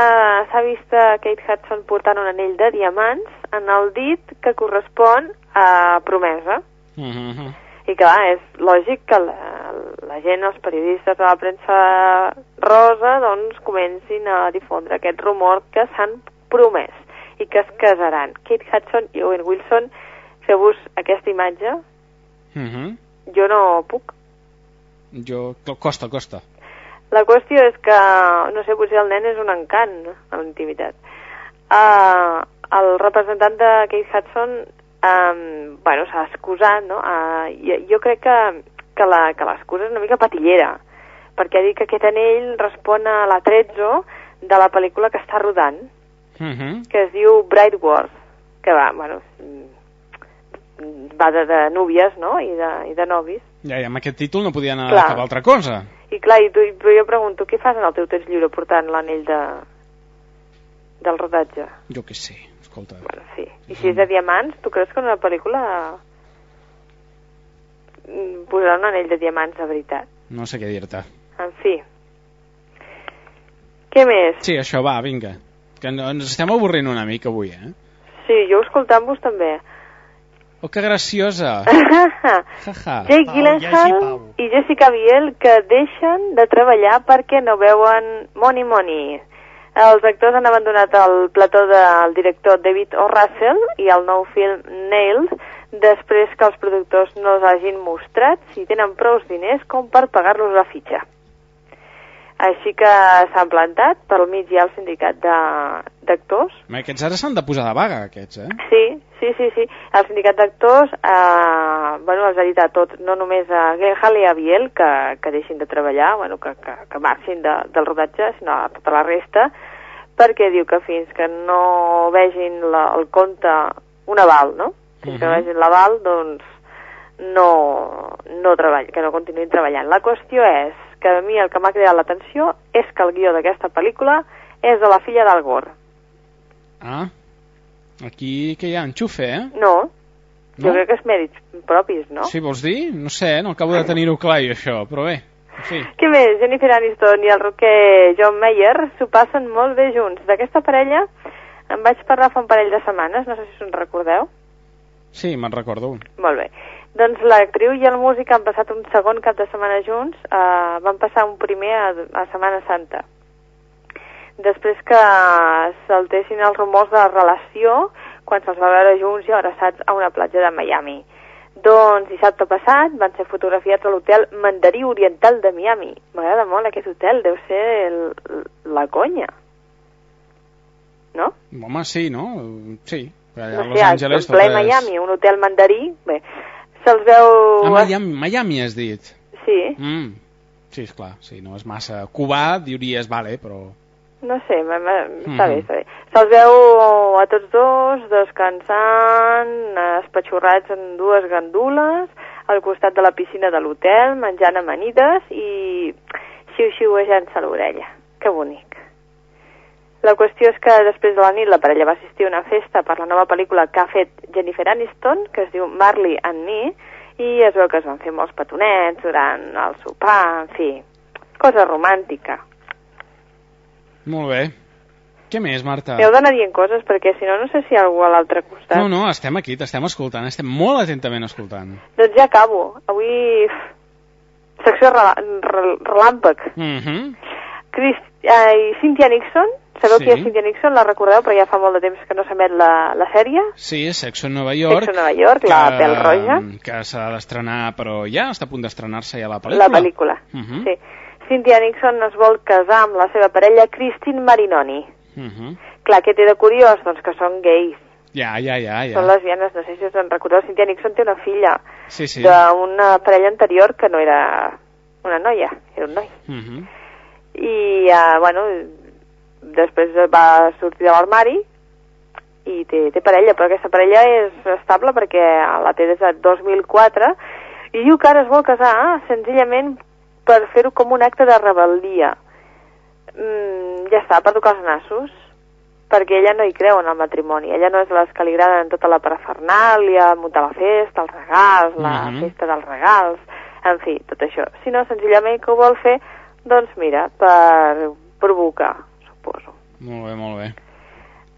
s'ha vist a Kate Hudson portant un anell de diamants en el dit que correspon a promesa. Uh -huh. I clar, és lògic que la, la gent, els periodistes de la premsa rosa, doncs comencin a difondre aquest rumor que s'han promès i que es casaran. Kate Hudson i Owen Wilson, feu-vos aquesta imatge, Uh -huh. jo no puc. Jo... Costa, costa. La qüestió és que, no sé, potser el nen és un encant a la intimitat. Uh, el representant de Kate Hudson um, bueno, s'ha excusat, no? Uh, jo, jo crec que, que que l'excusa és una mica patillera, perquè ha dit que aquest anell respon a la 13 de la pel·lícula que està rodant, Uh -huh. que es diu Bright Wars, que va, bueno, mm, va de, de núvies, no?, i de, i de novis. Ja, i amb aquest títol no podia anar Clar. a cap altra cosa. I clar, i tu, i jo pregunto, què fas en el teu temps lliure portant l'anell de, del rodatge? Jo què sé, escolta. Sí. I si és de diamants, tu creus que en una pel·lícula mm, posarà un anell de diamants de veritat? No sé què dir-te. En fi. Què més? Sí, això va, vinga. Que no- ens estem avorrint una mica avui, eh? Sí, jo escoltant-vos també. Oh, que graciosa. (laughs) Jaja. Jake Gyllenhaal i Jessica Biel que deixen de treballar perquè no veuen Money Money. Els actors han abandonat el plató del director David O. Russell i el nou film Nailed després que els productors no els hagin mostrat si tenen prous diners com per pagar-los la fitxa. Així que s'han plantat, pel mig hi ha el sindicat d'actors Aquests ara s'han de posar de vaga, aquests, eh? Sí, sí, sí, sí. El sindicat d'actors eh, bueno, els ha dit a tots, no només a Gyllenhaal i a Biel, que, que deixin de treballar, bueno, que, que, que marxin de, del rodatge, sinó a tota la resta, perquè diu que fins que no vegin la, el compte, un aval, no? Fins que no Mhm. vegin l'aval, doncs no, no treball, que no continuïn treballant. La qüestió és que a mi el que m'ha cridat l'atenció és que el guió d'aquesta pel·lícula és de la filla Gore. Ah, aquí que hi ha enxufe, eh? No, jo No? crec que és mèrits propis, no? Sí, vols dir? No sé, no acabo de tenir-ho clar jo, això, però bé, fi. Què més? Jennifer Aniston i el rocker John Mayer s'ho passen molt bé junts. D'aquesta parella en vaig parlar fa un parell de setmanes, no sé si us en recordeu. Sí, me'n recordo. Molt bé. Doncs l'actriu i el músic han passat un segon cap de setmana junts, eh, van passar un primer a, a Setmana Santa. Després que saltessin els rumors de la relació quan se'ls va veure junts i abraçats a una platja de Miami. Doncs dissabte passat van ser fotografiats a l'hotel Mandarí Oriental de Miami. M'agrada molt aquest hotel, deu ser el, la conya. No? Home, sí, no? Sí. Allà no Los sé, Angeles en ple és- Miami, un hotel mandarí, bé, se'ls veu... A Miami, Miami has dit. Sí, Mm. Sí, és clar, sí, no és massa... Cubà, diries, vale, però... no sé, m -m està Mhm. bé, està bé. Se'ls veu a tots dos descansant, espatxorrats en dues gandules, al costat de la piscina de l'hotel, menjant amanides i xiu-xiuejant-se l'orella. Que bonic. La qüestió és que després de la nit la parella va assistir a una festa per la nova pel·lícula que ha fet Jennifer Aniston, que es diu Marley and Me, i es veu que es van fer molts petonets durant el sopar, en fi, cosa romàntica. Molt bé. Què més, Marta? M'heu d'anar dient coses perquè si no no sé si algú a l'altre costat. No, no, estem aquí, t'estem escoltant, estem molt atentament escoltant. Doncs ja acabo. Avui... Secció rela rel relàmpag. Mm -hmm. Chris, eh, Cynthia Nixon, sabeu Sí. qui és Cynthia Nixon? La recordeu, però ja fa molt de temps que no s'emet la, la sèrie. Sí, Sexo en Nova York. Sexo en Nova York, la pèl roja. Que s'ha d'estrenar, però ja està a punt d'estrenar-se ja la pel·lícula. La pel·lícula, Mhm. sí. Cynthia Nixon es vol casar amb la seva parella Christine Marinoni. Mhm. Clar, què té de curiós? Doncs que són gais, Ja, ja, ja, ja. són lesbianes, no sé si us en recordeu. Cynthia Nixon té una filla Sí, sí. d'una parella anterior que no era una noia, era un noi. Mhm. I, uh, bueno, després va sortir de l'armari i té, té parella, però aquesta parella és estable perquè la té des de 2004 i diu que ara es vol casar senzillament per fer-ho com un acte de rebel·lia. Mm, ja està, per tocar els nassos. perquè ella no hi creu en el matrimoni. Ella no és de les que li agraden tota la parafernàlia, muntar la festa, els regals, la Mhm. festa dels regals, en fi, tot això. Sinó senzillament que ho vol fer, doncs mira, per provocar, suposo. Molt bé, molt bé.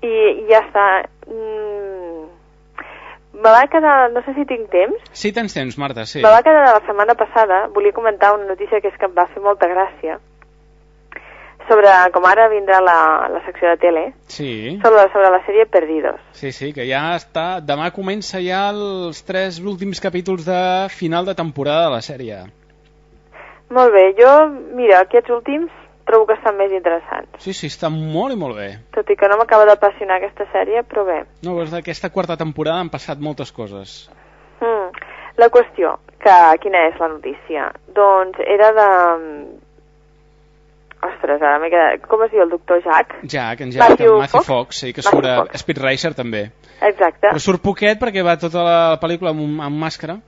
I, i ja està. Mm, me va quedar, no sé si tinc temps, Sí, tens temps, Marta, sí. me va quedar la setmana passada, volia comentar una notícia que és que em va fer molta gràcia, sobre, com ara vindrà la, la secció de tele, Sí, sobre, sobre la sèrie Perdidos. sí, sí, que ja està... Demà comença ja els tres últims capítols de final de temporada de la sèrie. Molt bé, jo, mira, aquests últims trobo que estan més interessants. Sí, sí, està molt i molt bé. Tot i que no m'acaba d'apassionar aquesta sèrie, però bé. No, doncs d'aquesta quarta temporada han passat moltes coses. Mm. La qüestió, que quina és la notícia? Doncs era de... Ostres, ara m'he quedat... Com es diu el doctor Jack? Jack, en Jack, Matthew en Matthew Fox? Fox, sí, que Matthew surt a Fox. Speed Racer també. Exacte. Però surt poquet perquè va tota la pel·lícula amb, amb màscara.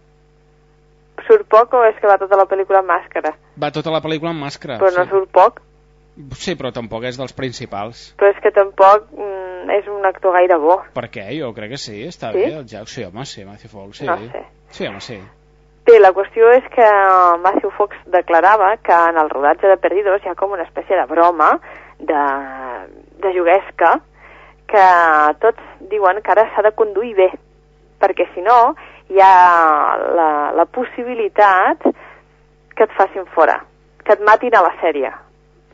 Surt poc o és que va tota la pel·lícula amb màscara? Va tota la pel·lícula amb màscara. Però no sí. surt poc. Sí, però tampoc és dels principals. Però és que tampoc mm, és un actor gaire bo. Per què? Jo crec que sí, està Sí? bé el Jack. Sí, home, sí, Matthew Fox, sí. No sé. Sí, home, sí. Bé, la qüestió és que Matthew Fox declarava que en el rodatge de Perdidos hi ha com una espècie de broma, de, de juguesca, que tots diuen que ara s'ha de conduir bé, perquè si no hi ha la, la possibilitat que et facin fora, que et matin a la sèrie.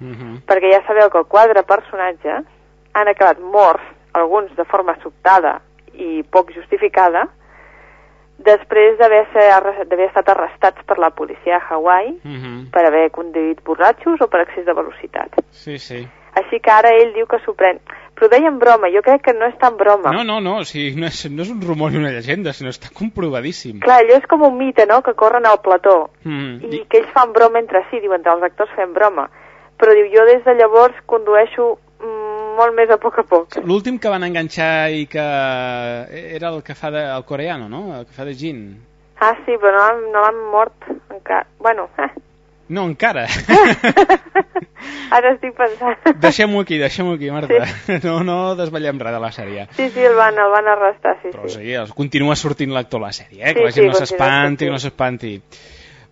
Mhm. perquè ja sabeu que quatre personatges han acabat morts, alguns de forma sobtada i poc justificada, després d'haver estat arrestats per la policia a Hawaii Mhm. per haver conduït borratxos o per excés de velocitat. Sí, sí. Així que ara ell diu que s'ho pren. Però deia en broma, jo crec que no és tan broma. No, no, no, o sigui, no, és, no és un rumor ni una llegenda, sinó està comprovadíssim. Clar, allò és com un mite, no?, que corren al plató Mm. i que ells fan broma entre si, diuen els actors fem broma. Però diu, jo des de llavors condueixo mm, molt més a poc a poc. L'últim que van enganxar i que era el que fa de, el coreano, no? El que fa de Jin. Ah, sí, però no no l'han mort encara. Bueno, eh, No, encara. (laughs) ara estic pensant. deixem-ho aquí, deixem-ho aquí, Marta. No, no desvetllem res de la sèrie. Sí, sí, el van, el van arrestar, sí, Però sí. sí, els- continua sortint l'actor a la sèrie, eh? Sí, que la sí, gent no continua s'espanti, sortint. no s'espanti.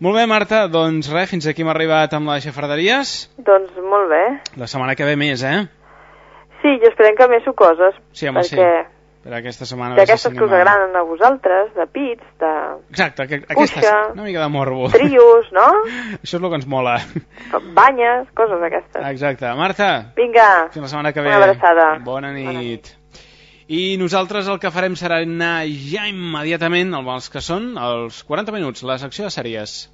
Molt bé, Marta, doncs res, fins aquí hem arribat amb les xafarderies. Doncs molt bé. La setmana que ve més, eh? Sí, i esperem que més sucoses. Sí, home, sí. perquè Per aquesta setmana... d'aquestes que us agraden a vosaltres, de pits, de Exacte, que, aquesta Cuixa, una mica de morbo. trios, no? (laughs) Això és el que ens mola. Banyes, coses d'aquestes. Exacte. Marta, Vinga, fins la setmana que ve. una abraçada. Bona nit. I nosaltres el que farem serà anar ja immediatament als que són els 40 minuts, la secció de sèries.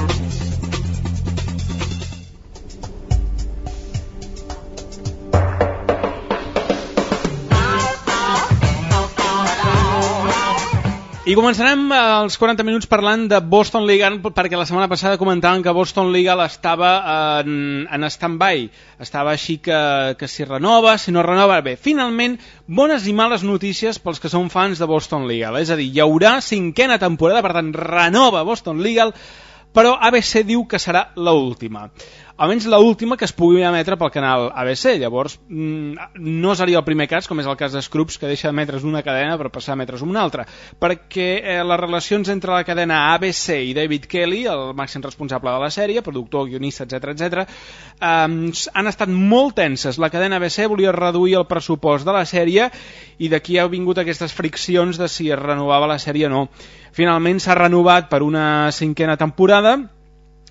I començarem eh, els 40 minuts parlant de Boston Legal, perquè la setmana passada comentaven que Boston Legal estava en, en stand-by. Estava així que, que si renova, si no renova... Bé, finalment, bones i males notícies pels que són fans de Boston Legal. És a dir, hi haurà cinquena temporada, per tant, renova Boston Legal, però ABC diu que serà la última. Almenys la última que es pugui emetre pel canal ABC. Llavors, mm, no seria el primer cas, com és el cas de Scrubs, que deixa d'emetre's una cadena per passar a emetre's una altra. Perquè eh, les relacions entre la cadena ABC i David Kelly, el màxim responsable de la sèrie, productor, guionista, etc etc, eh, han estat molt tenses. La cadena ABC volia reduir el pressupost de la sèrie i d'aquí ha vingut aquestes friccions de si es renovava la sèrie o no. Finalment s'ha renovat per una cinquena temporada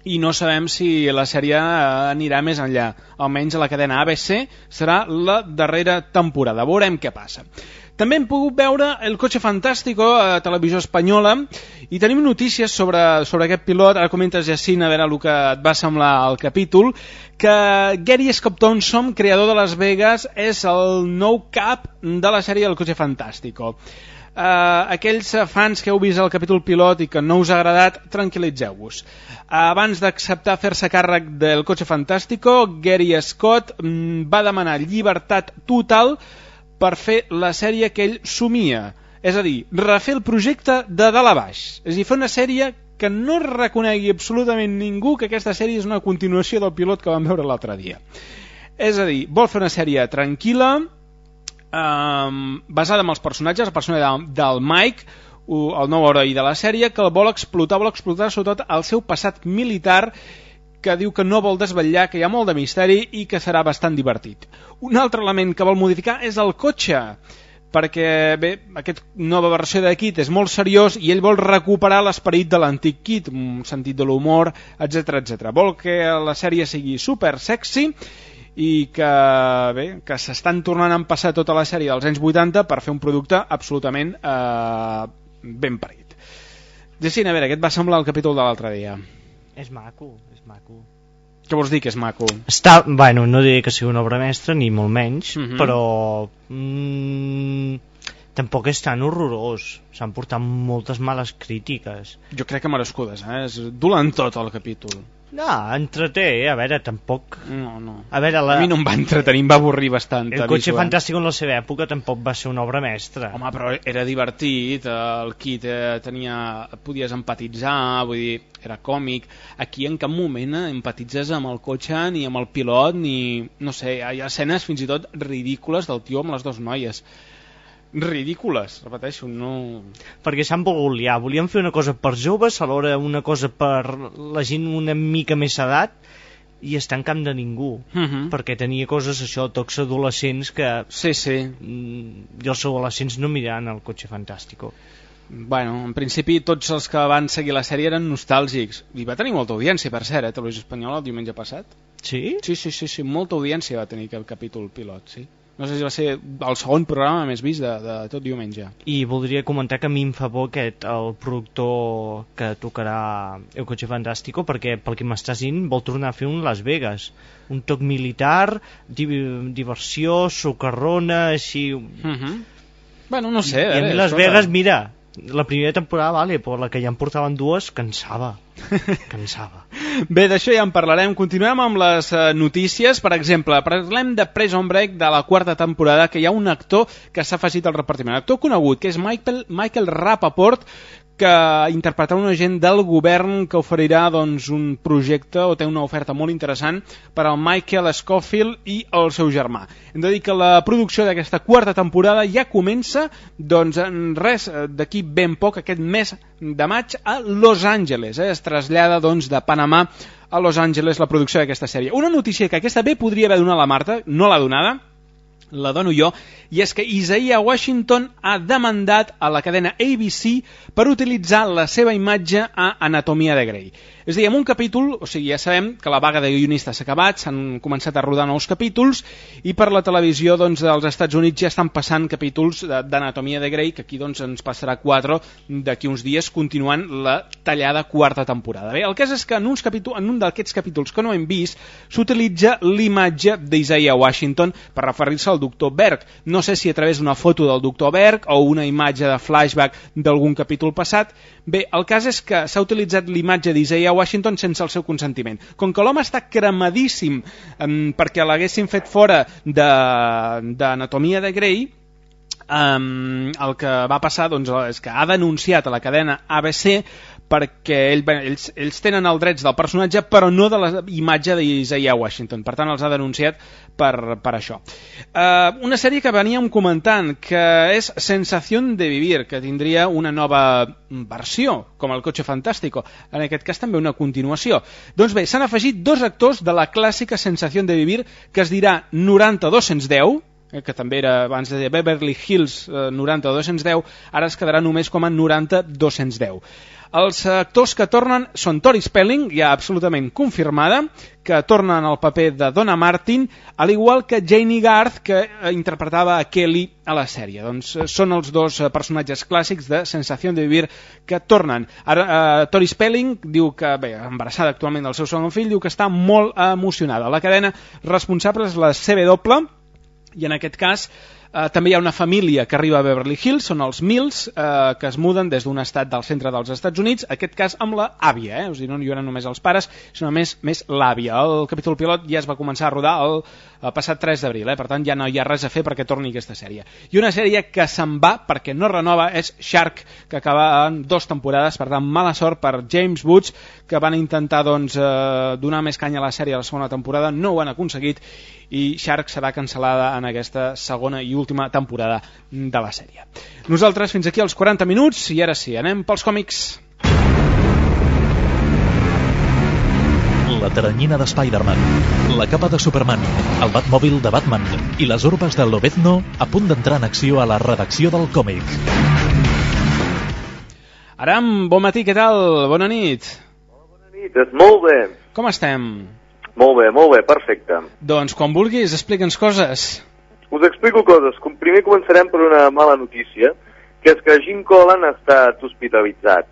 i no sabem si la sèrie anirà més enllà. Almenys a la cadena ABC serà la darrera temporada. Veurem què passa. També hem pogut veure El cotxe fantàstico a televisió espanyola i tenim notícies sobre, sobre aquest pilot. Ara comentes, Jacint, a veure el que et va semblar el capítol, que Gary Scott Thompson, creador de Las Vegas, és el nou cap de la sèrie El cotxe fantàstico. Uh, aquells eh, fans que heu vist el capítol pilot i que no us ha agradat, tranquil·litzeu-vos. Abans d'acceptar fer-se càrrec del cotxe fantàstico, Gary Scott mm, va demanar llibertat total per fer la sèrie que ell somia. És a dir, refer el projecte de dalt a baix. És a dir, fer una sèrie que no reconegui absolutament ningú que aquesta sèrie és una continuació del pilot que vam veure l'altre dia. És a dir, vol fer una sèrie tranquil·la, um, basada en els personatges, el personatge del, del Mike, el nou heroi de la sèrie, que el vol explotar, vol explotar sobretot el seu passat militar, que diu que no vol desvetllar, que hi ha molt de misteri i que serà bastant divertit. Un altre element que vol modificar és el cotxe, perquè bé, aquesta nova versió de Kit és molt seriós i ell vol recuperar l'esperit de l'antic Kit, un sentit de l'humor, etc etc. Vol que la sèrie sigui super sexy i que, bé, que s'estan tornant a empassar tota la sèrie dels anys 80 per fer un producte absolutament eh, ben parit. Jacint, a veure, què et va semblar el capítol de l'altre dia? És maco, és maco. Què vols dir que és maco? Està, bueno, no diré que sigui una obra mestra, ni molt menys, Mhm. però mm, tampoc és tan horrorós. S'han portat moltes males crítiques. Jo crec que merescudes, eh? És dolent tot el capítol. No, entreté, eh? a veure, tampoc... No, no. A veure, la... A mi no em va entretenir, em va avorrir bastant. El cotxe fantàstic en la seva època tampoc va ser una obra mestra. Home, però era divertit, el kit eh, tenia, podies empatitzar, vull dir, era còmic. Aquí en cap moment eh, empatitzes amb el cotxe, ni amb el pilot, ni... No sé, hi ha escenes fins i tot ridícules del tio amb les dues noies. Ridícules, repeteixo, no... perquè s'han volgut liar. Volien fer una cosa per joves, alhora una cosa per la gent una mica més edat, i està en camp de ningú. Mhm. Perquè tenia coses, això, tocs adolescents que... Sí, sí. Mm, I els adolescents no miraran el cotxe fantàstico. Bueno, en principi tots els que van seguir la sèrie eren nostàlgics. I va tenir molta audiència, per cert, eh, Televisió Espanyola el diumenge passat. Sí? Sí, sí, sí, sí, molta audiència va tenir aquest capítol pilot, sí. No sé si va ser el segon programa més vist de, de tot diumenge. I voldria comentar que a mi em fa por aquest, el productor que tocarà El cotxe fantàstico, perquè pel que m'estàs dient vol tornar a fer un Las Vegas. Un toc militar, di diversió, socarrona, així... Uh -huh. Bueno, no sé. I, a i a mi Las escolta. Vegas, mira, la primera temporada, vale, però la que ja en portaven dues, cansava. (laughs) cansava. Bé, d'això ja en parlarem. Continuem amb les eh, notícies. Per exemple, parlem de Prison Break de la quarta temporada, que hi ha un actor que s'ha afegit al repartiment. Actor conegut, que és Michael, Michael Rapaport, que interpretarà un agent del govern que oferirà doncs, un projecte o té una oferta molt interessant per al Michael Scofield i el seu germà. Hem de dir que la producció d'aquesta quarta temporada ja comença doncs, en res eh, d'aquí ben poc, aquest mes de maig, a Los Angeles. Eh? Es trasllada doncs, de Panamà a Los Angeles la producció d'aquesta sèrie. Una notícia que aquesta bé podria haver donat la Marta, no l'ha donada, la dono jo, i és que Isaiah Washington ha demandat a la cadena ABC per utilitzar la seva imatge a Anatomia de Grey. És a dir, en un capítol, o sigui, ja sabem que la vaga de guionistes s'ha acabat, s'han començat a rodar nous capítols, i per la televisió doncs, dels Estats Units ja estan passant capítols d'Anatomia de Grey, que aquí doncs, ens passarà quatre d'aquí uns dies, continuant la tallada quarta temporada. Bé, el cas és que en, uns capítol, en un d'aquests capítols que no hem vist, s'utilitza l'imatge d'Isaiah Washington per referir-se al doctor Berg. No sé si a través d'una foto del doctor Berg o una imatge de flashback d'algun capítol passat. Bé, el cas és que s'ha utilitzat l'imatge d'Isaiah Washington sense el seu consentiment. Com que l'home està cremadíssim um, perquè l'haguessin fet fora d'Anatomia de, de Grey, um, el que va passar doncs, és que ha denunciat a la cadena ABC perquè ell, ells, ells tenen els drets del personatge però no de la imatge d'Isaiah Washington. Per tant els ha denunciat per, per això. Uh, una sèrie que veníem comentant que és Sensación de Vivir que tindria una nova versió com el Cotxe Fantàstico. En aquest cas també una continuació. Doncs bé, s'han afegit dos actors de la clàssica Sensación de Vivir que es dirà 90-210 eh, que també era abans de Beverly Hills eh, 90-210, ara es quedarà només com a 90-210. Els actors que tornen són Tori Spelling, ja absolutament confirmada, que tornen al paper de Donna Martin, al igual que Janie Garth, que eh, interpretava a Kelly a la sèrie. Doncs eh, són els dos eh, personatges clàssics de Sensació de Vivir que tornen. Ara, eh, Tori Spelling diu que, bé, embarassada actualment del seu segon fill, diu que està molt emocionada. La cadena responsable és la CW, i en aquest cas Eh, també hi ha una família que arriba a Beverly Hills, són els Mills, eh, que es muden des d'un estat del centre dels Estats Units, aquest cas amb la àvia, eh? o sigui, no hi haurà només els pares, sinó més, més l'àvia. El capítol pilot ja es va començar a rodar el, el passat 3 d'abril, eh? per tant ja no hi ha res a fer perquè torni aquesta sèrie. I una sèrie que se'n va perquè no renova és Shark, que acaba en dues temporades, per tant mala sort per James Woods, que van intentar doncs, eh, donar més canya a la sèrie a la segona temporada, no ho han aconseguit, i Shark serà cancel·lada en aquesta segona i última temporada de la sèrie. Nosaltres fins aquí als 40 minuts i ara sí, anem pels còmics. La teranyina de Spider-Man, la capa de Superman, el Batmòbil de Batman i les urbes de Lobezno a punt d'entrar en acció a la redacció del còmic. Aram, bon matí, què tal? Bona nit. nit, és molt bé. Com estem? Molt bé, molt bé, perfecte. Doncs quan vulguis, explica'ns coses. Us explico coses. Com- Primer començarem per una mala notícia, que és que Jim Collan ha estat hospitalitzat.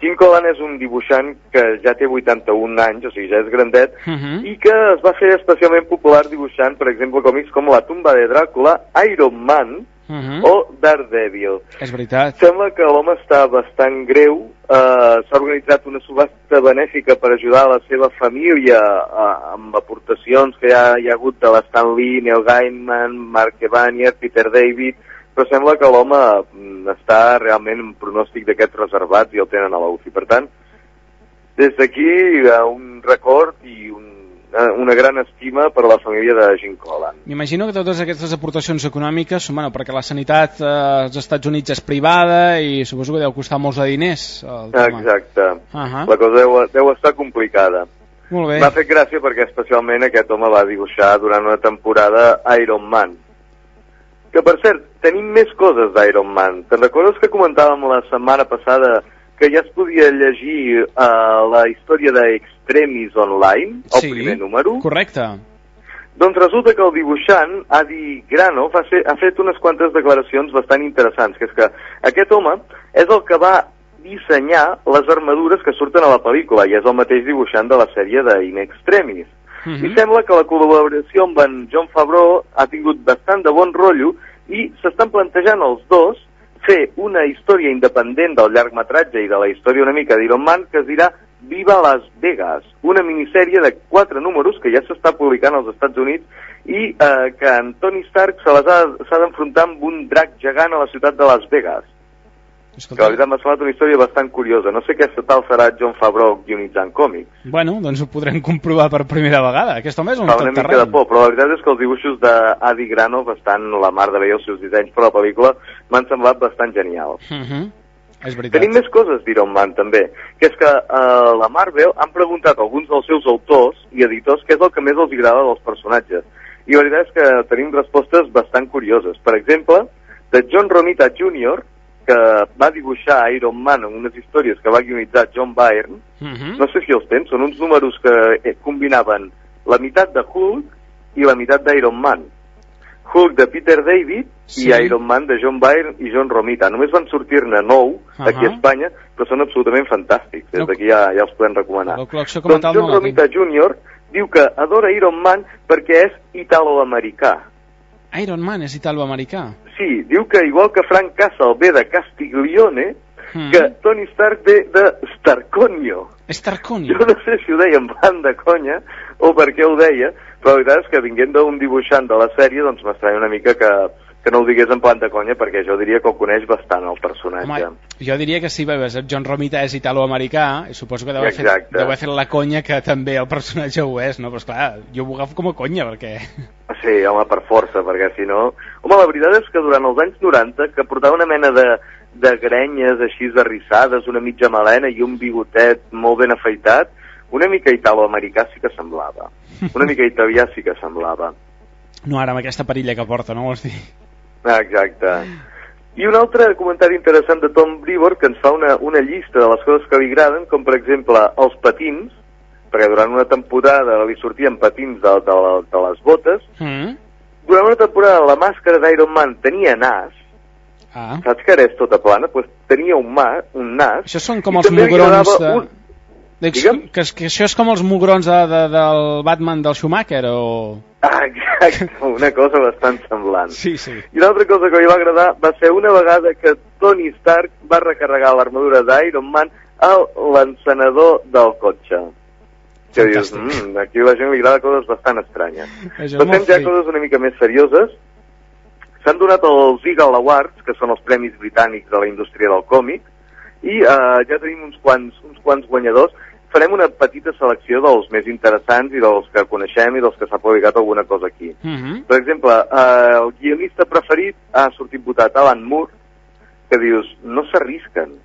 Jim Collan és un dibuixant que ja té 81 anys, o sigui, ja és grandet, Uh -huh. i que es va fer especialment popular dibuixant, per exemple, còmics com La tumba de Dràcula, Iron Man Uh -huh. o Daredevil. És veritat. Sembla que l'home està bastant greu. Uh, S'ha organitzat una subhasta benèfica per ajudar a la seva família uh, amb aportacions que ja hi ha hagut de l'Stan Lee, Neil Gaiman, Mark Evanier, Peter David, però sembla que l'home mm, està realment en pronòstic d'aquests reservats i el tenen a la UCI. Per tant, des d'aquí un record i un, una gran estima per a la família de Jim Collan. M'imagino que totes aquestes aportacions econòmiques bueno, perquè la sanitat eh, als Estats Units és privada i suposo que deu costar molts de diners. El tema. Exacte. Uh -huh. La cosa deu, deu estar complicada. Molt bé. M'ha fet gràcia perquè especialment aquest home va dibuixar durant una temporada Iron Man. Que per cert, tenim més coses d'Iron Man. Te'n recordes que comentàvem la setmana passada que ja es podia llegir uh, la història d'Extremis online, el Sí. primer número? Correcte. Doncs resulta que el dibuixant, Adi Grano, va ser, ha fet unes quantes declaracions bastant interessants, que és que aquest home és el que va dissenyar les armadures que surten a la pel·lícula i és el mateix dibuixant de la sèrie de In Extremis. I sembla que la col·laboració amb en John Favreau ha tingut bastant de bon rotllo i s'estan plantejant els dos fer una història independent del llargmetratge i de la història una mica d'Iron Man que es dirà Viva Las Vegas, una minissèrie de quatre números que ja s'està publicant als Estats Units i eh, que en Tony Stark se s'ha d'enfrontar amb un drac gegant a la ciutat de Las Vegas. Que la veritat m'ha semblat una història bastant curiosa. No sé què tal serà John Favreau guionitzant còmics. Bueno, doncs ho podrem comprovar per primera vegada. Aquest home és un Fa una mica de por, però la veritat és que els dibuixos d'Adi Grano, bastant la mar de bé els seus dissenys per la pel·lícula, m'han semblat bastant genials. Uh -huh. És veritat. Tenim més coses d'Iron Man, també, que és que eh, la Marvel han preguntat a alguns dels seus autors i editors què és el que més els agrada dels personatges. I la veritat és que tenim respostes bastant curioses. Per exemple, de John Romita Jr., que va dibuixar Iron Man en unes històries que va guionitzar John Byrne, Uh -huh. no sé si els tens, són uns números que eh, combinaven la meitat de Hulk i la meitat d'Iron Man. Hulk de Peter David Sí. i Iron Man de John Byrne i John Romita. Només van sortir-ne nou aquí a. Espanya, però són absolutament fantàstics. Des d'aquí ja, ja els podem recomanar. Doncs John no. Romita Jr. diu que adora Iron Man perquè és italoamericà. Iron Man és italo-americà. Sí, diu que igual que Frank Castle ve de Castiglione, Mm. que Tony Stark ve de Starconio. Starconio. Jo no sé si ho deia en plan de conya o per què ho deia, però la veritat és que vinguent d'un dibuixant de la sèrie doncs m'estranya una mica que, que no ho digués en plan de conya perquè jo diria que el coneix bastant el personatge. Home, jo diria que sí, perquè el John Romita és italo-americà i suposo que deu haver, fet, deu haver fet la conya que també el personatge ho és, no? Però esclar, jo ho agafo com a conya perquè... Sí, home, per força, perquè si no... Home, la veritat és que durant els anys 90, que portava una mena de, de grenyes així arrissades, una mitja melena i un bigotet molt ben afeitat, una mica italoamericà sí que semblava. (laughs) Una mica italià sí que semblava. No ara amb aquesta perilla que porta, no vols dir? Ah, Exacte. I un altre comentari interessant de Tom Brevoort que ens fa una, una llista de les coses que li agraden, com per exemple els patins, perquè durant una temporada li sortien patins de, de, de les botes, Mm? durant una temporada la màscara d'Iron Man tenia nas, Ah. saps que ara és tota plana? Pues tenia un, ma, un nas. Això són com els mugrons de... Un... Dic, Digue'm? que, que això és com els mugrons de, de, del Batman del Schumacher o... Ah, exacte, una cosa bastant semblant. Sí, sí. I una altra cosa que li va agradar va ser una vegada que Tony Stark va recarregar l'armadura d'Iron Man a l'encenedor del cotxe. Que dius, mm, aquí a la gent li agrada coses bastant estranyes. Passem ja a coses una mica més serioses. S'han donat els Eagle Awards, que són els premis britànics de la indústria del còmic, i eh, ja tenim uns quants, uns quants guanyadors. Farem una petita selecció dels més interessants i dels que coneixem i dels que s'ha publicat alguna cosa aquí. Uh -huh. Per exemple, eh, el guionista preferit ha sortit votat Alan Moore, que dius, no s'arrisquen,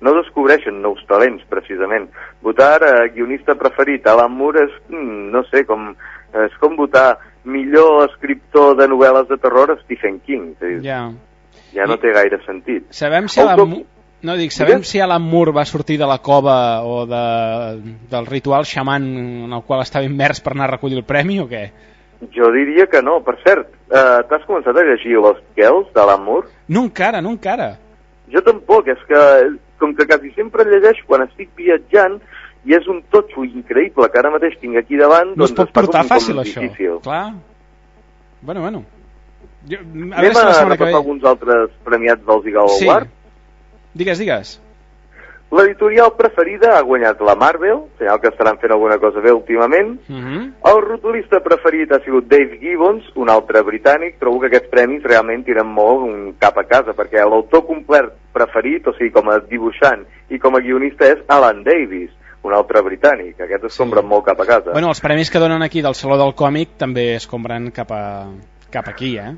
no descobreixen nous talents, precisament. Votar eh, guionista preferit Alan Moore és, mm, no sé, com, és com votar millor escriptor de novel·les de terror a Stephen King. És a dir, Ja. Ja no té gaire sentit. Sabem si Alan Moore... No, dic, sabem si Alan Moore va sortir de la cova o de, del ritual xaman en el qual estava immers per anar a recollir el premi o què? Jo diria que no. Per cert, eh, t'has començat a llegir Los Kells d'Alan Moore? No encara, no encara. Jo tampoc, és que com que quasi sempre llegeixo quan estic viatjant i és un totxo increïble que ara mateix tinc aquí davant, No doncs pot es fa portar com, fàcil, com això. difícil. Clar. Bueno, bueno. Jo, a Anem a repassar ve... alguns altres premiats dels Eagle Sí. Award. Digues, digues. L'editorial preferida ha guanyat la Marvel, senyal que estaran fent alguna cosa bé últimament. Uh -huh. El rotulista preferit ha sigut Dave Gibbons, un altre britànic. Trobo que aquests premis realment tiren molt un cap a casa, perquè l'autor complet preferit, o sigui, com a dibuixant i com a guionista, és Alan Davis, un altre britànic. Aquests es compren molt cap a casa. Bueno, els premis que donen aquí del Saló del Còmic també es compren cap, a, cap aquí, eh?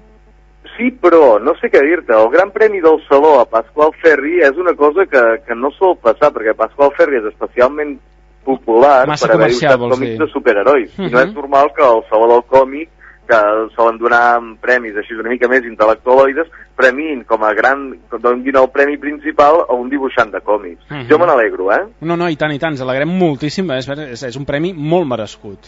Sí, però no sé què dir-te. El Gran Premi del Saló a Pasqual Ferri és una cosa que, que no sol passar, perquè Pasqual Ferri és especialment popular Massa per haver comercial, dibuixat vols còmics dir. de superherois. I no Mhm. és normal que el Saló del Còmic, que solen donar premis així una mica més intel·lectualoides, premin com a gran, donin el premi principal a un dibuixant de còmics. Mhm. Jo me n'alegro, eh? No, no, i tant, i tant, ens alegrem moltíssim, és, és, és un premi molt merescut.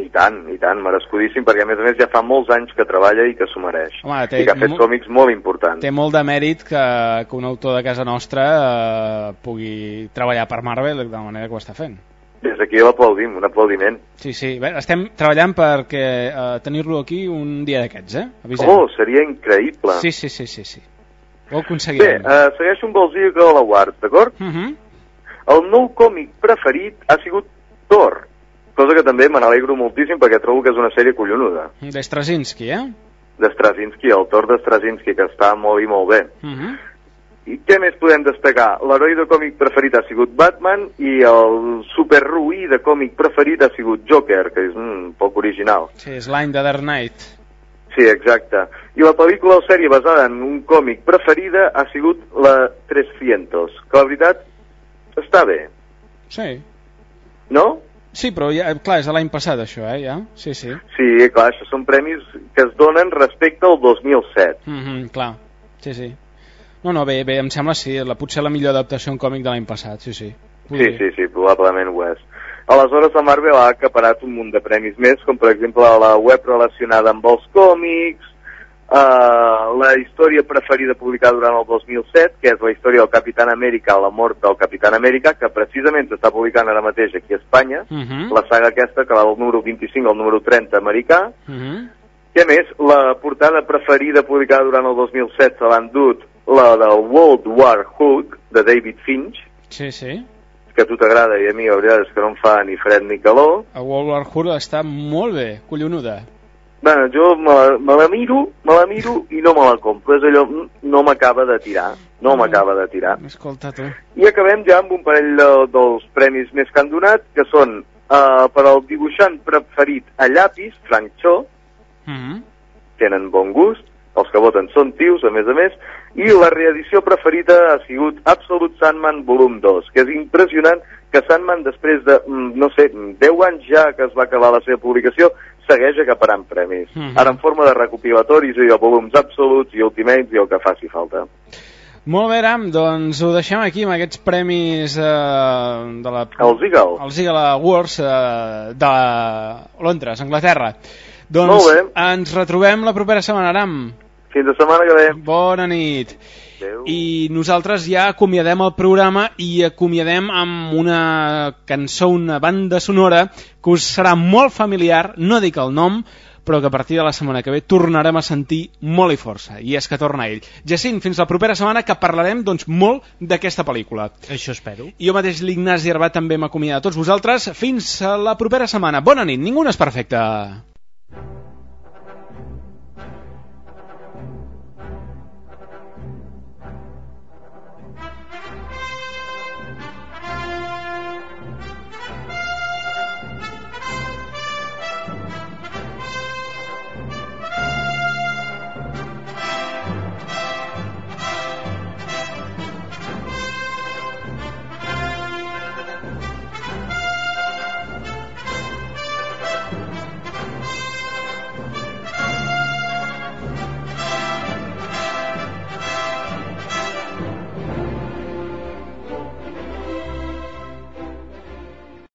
I tant, i tant, merescudíssim, perquè a més a més ja fa molts anys que treballa i que s'ho mereix. Home, té I que ha fet còmics molt importants. Té molt de mèrit que, que un autor de casa nostra eh, pugui treballar per Marvel de la manera que ho està fent. Des d'aquí l'aplaudim, un aplaudiment. Sí, sí, bé, estem treballant perquè eh, tenir-lo aquí un dia d'aquests, eh? Avisem. Oh, seria increïble. Sí, sí, sí, sí, sí. Ho Bé, aconseguirem. eh, segueixo amb els Eagle Awards, d'acord? Uh -huh. El nou còmic preferit ha sigut Thor, cosa que també me n'alegro moltíssim perquè trobo que és una sèrie collonuda. De Straczynski, eh? De Straczynski, el Thor de Straczynski, que està molt i molt bé. Uh -huh. I què més podem destacar? L'heroi de còmic preferit ha sigut Batman i el superruí de còmic preferit ha sigut Joker, que és mm, poc original. Sí, és l'any de Dark Knight. Sí, exacte. I la pel·lícula o sèrie basada en un còmic preferida ha sigut la 300, que la veritat està bé, Sí. no? Sí, però ja, clar, és l'any passat això, eh, ja? Sí, sí. Sí, clar, això són premis que es donen respecte al 2007. Mm -hmm, clar, sí, sí. No, no, bé, bé, em sembla sí, la, potser la millor adaptació en còmic de l'any passat, sí, sí. Sí, sí, sí, probablement ho és. Aleshores, la Marvel ha acaparat un munt de premis més, com per exemple la web relacionada amb els còmics, uh, la història preferida publicada durant el 2007, que és la història del Capitán Amèrica, la mort del Capitán Amèrica, que precisament s'està publicant ara mateix aquí a Espanya, Uh -huh. la saga aquesta, que va del número 25 al número 30 americà, Uh -huh. Què més? La portada preferida publicada durant el 2007 se l'han dut la del World War Hulk, de David Finch, Sí, sí. que a tu t'agrada i a mi la veritat és que no em fa ni fred ni calor. A World War Hulk està molt bé, collonuda. Bueno, jo me la, me la miro, me la miro i no me la compro. És allò, mm, no m'acaba de tirar. No m'acaba de tirar. Escolta tu. I acabem ja amb un parell de, dels premis més que han donat, que són uh, per al dibuixant preferit a llapis, Frank Cho, Uh -huh. tenen bon gust, els que voten són tios, a més a més, i la reedició preferida ha sigut Absolute Sandman volum 2, que és impressionant que Sandman, després de, mm, no sé, 10 anys ja que es va acabar la seva publicació, segueix acaparant premis. Mhm. Ara en forma de recopilatoris i de volums absoluts i ultimates i el que faci falta. Molt bé, Aram, doncs ho deixem aquí amb aquests premis eh, de la... Els Eagle. Els Eagle Awards eh, de Londres, Anglaterra. Doncs Molt bé. ens retrobem la propera setmana, Aram. Fins la setmana que ve. Bona nit. I nosaltres ja acomiadem el programa i acomiadem amb una cançó, una banda sonora que us serà molt familiar, no dic el nom, però que a partir de la setmana que ve tornarem a sentir molt i força, i és que torna ell. Jacint, fins la propera setmana que parlarem doncs, molt d'aquesta pel·lícula. Això espero. I jo mateix, l'Ignasi Arbat, també m'acomiada a tots vosaltres. Fins a la propera setmana. Bona nit, ningú no és perfecte.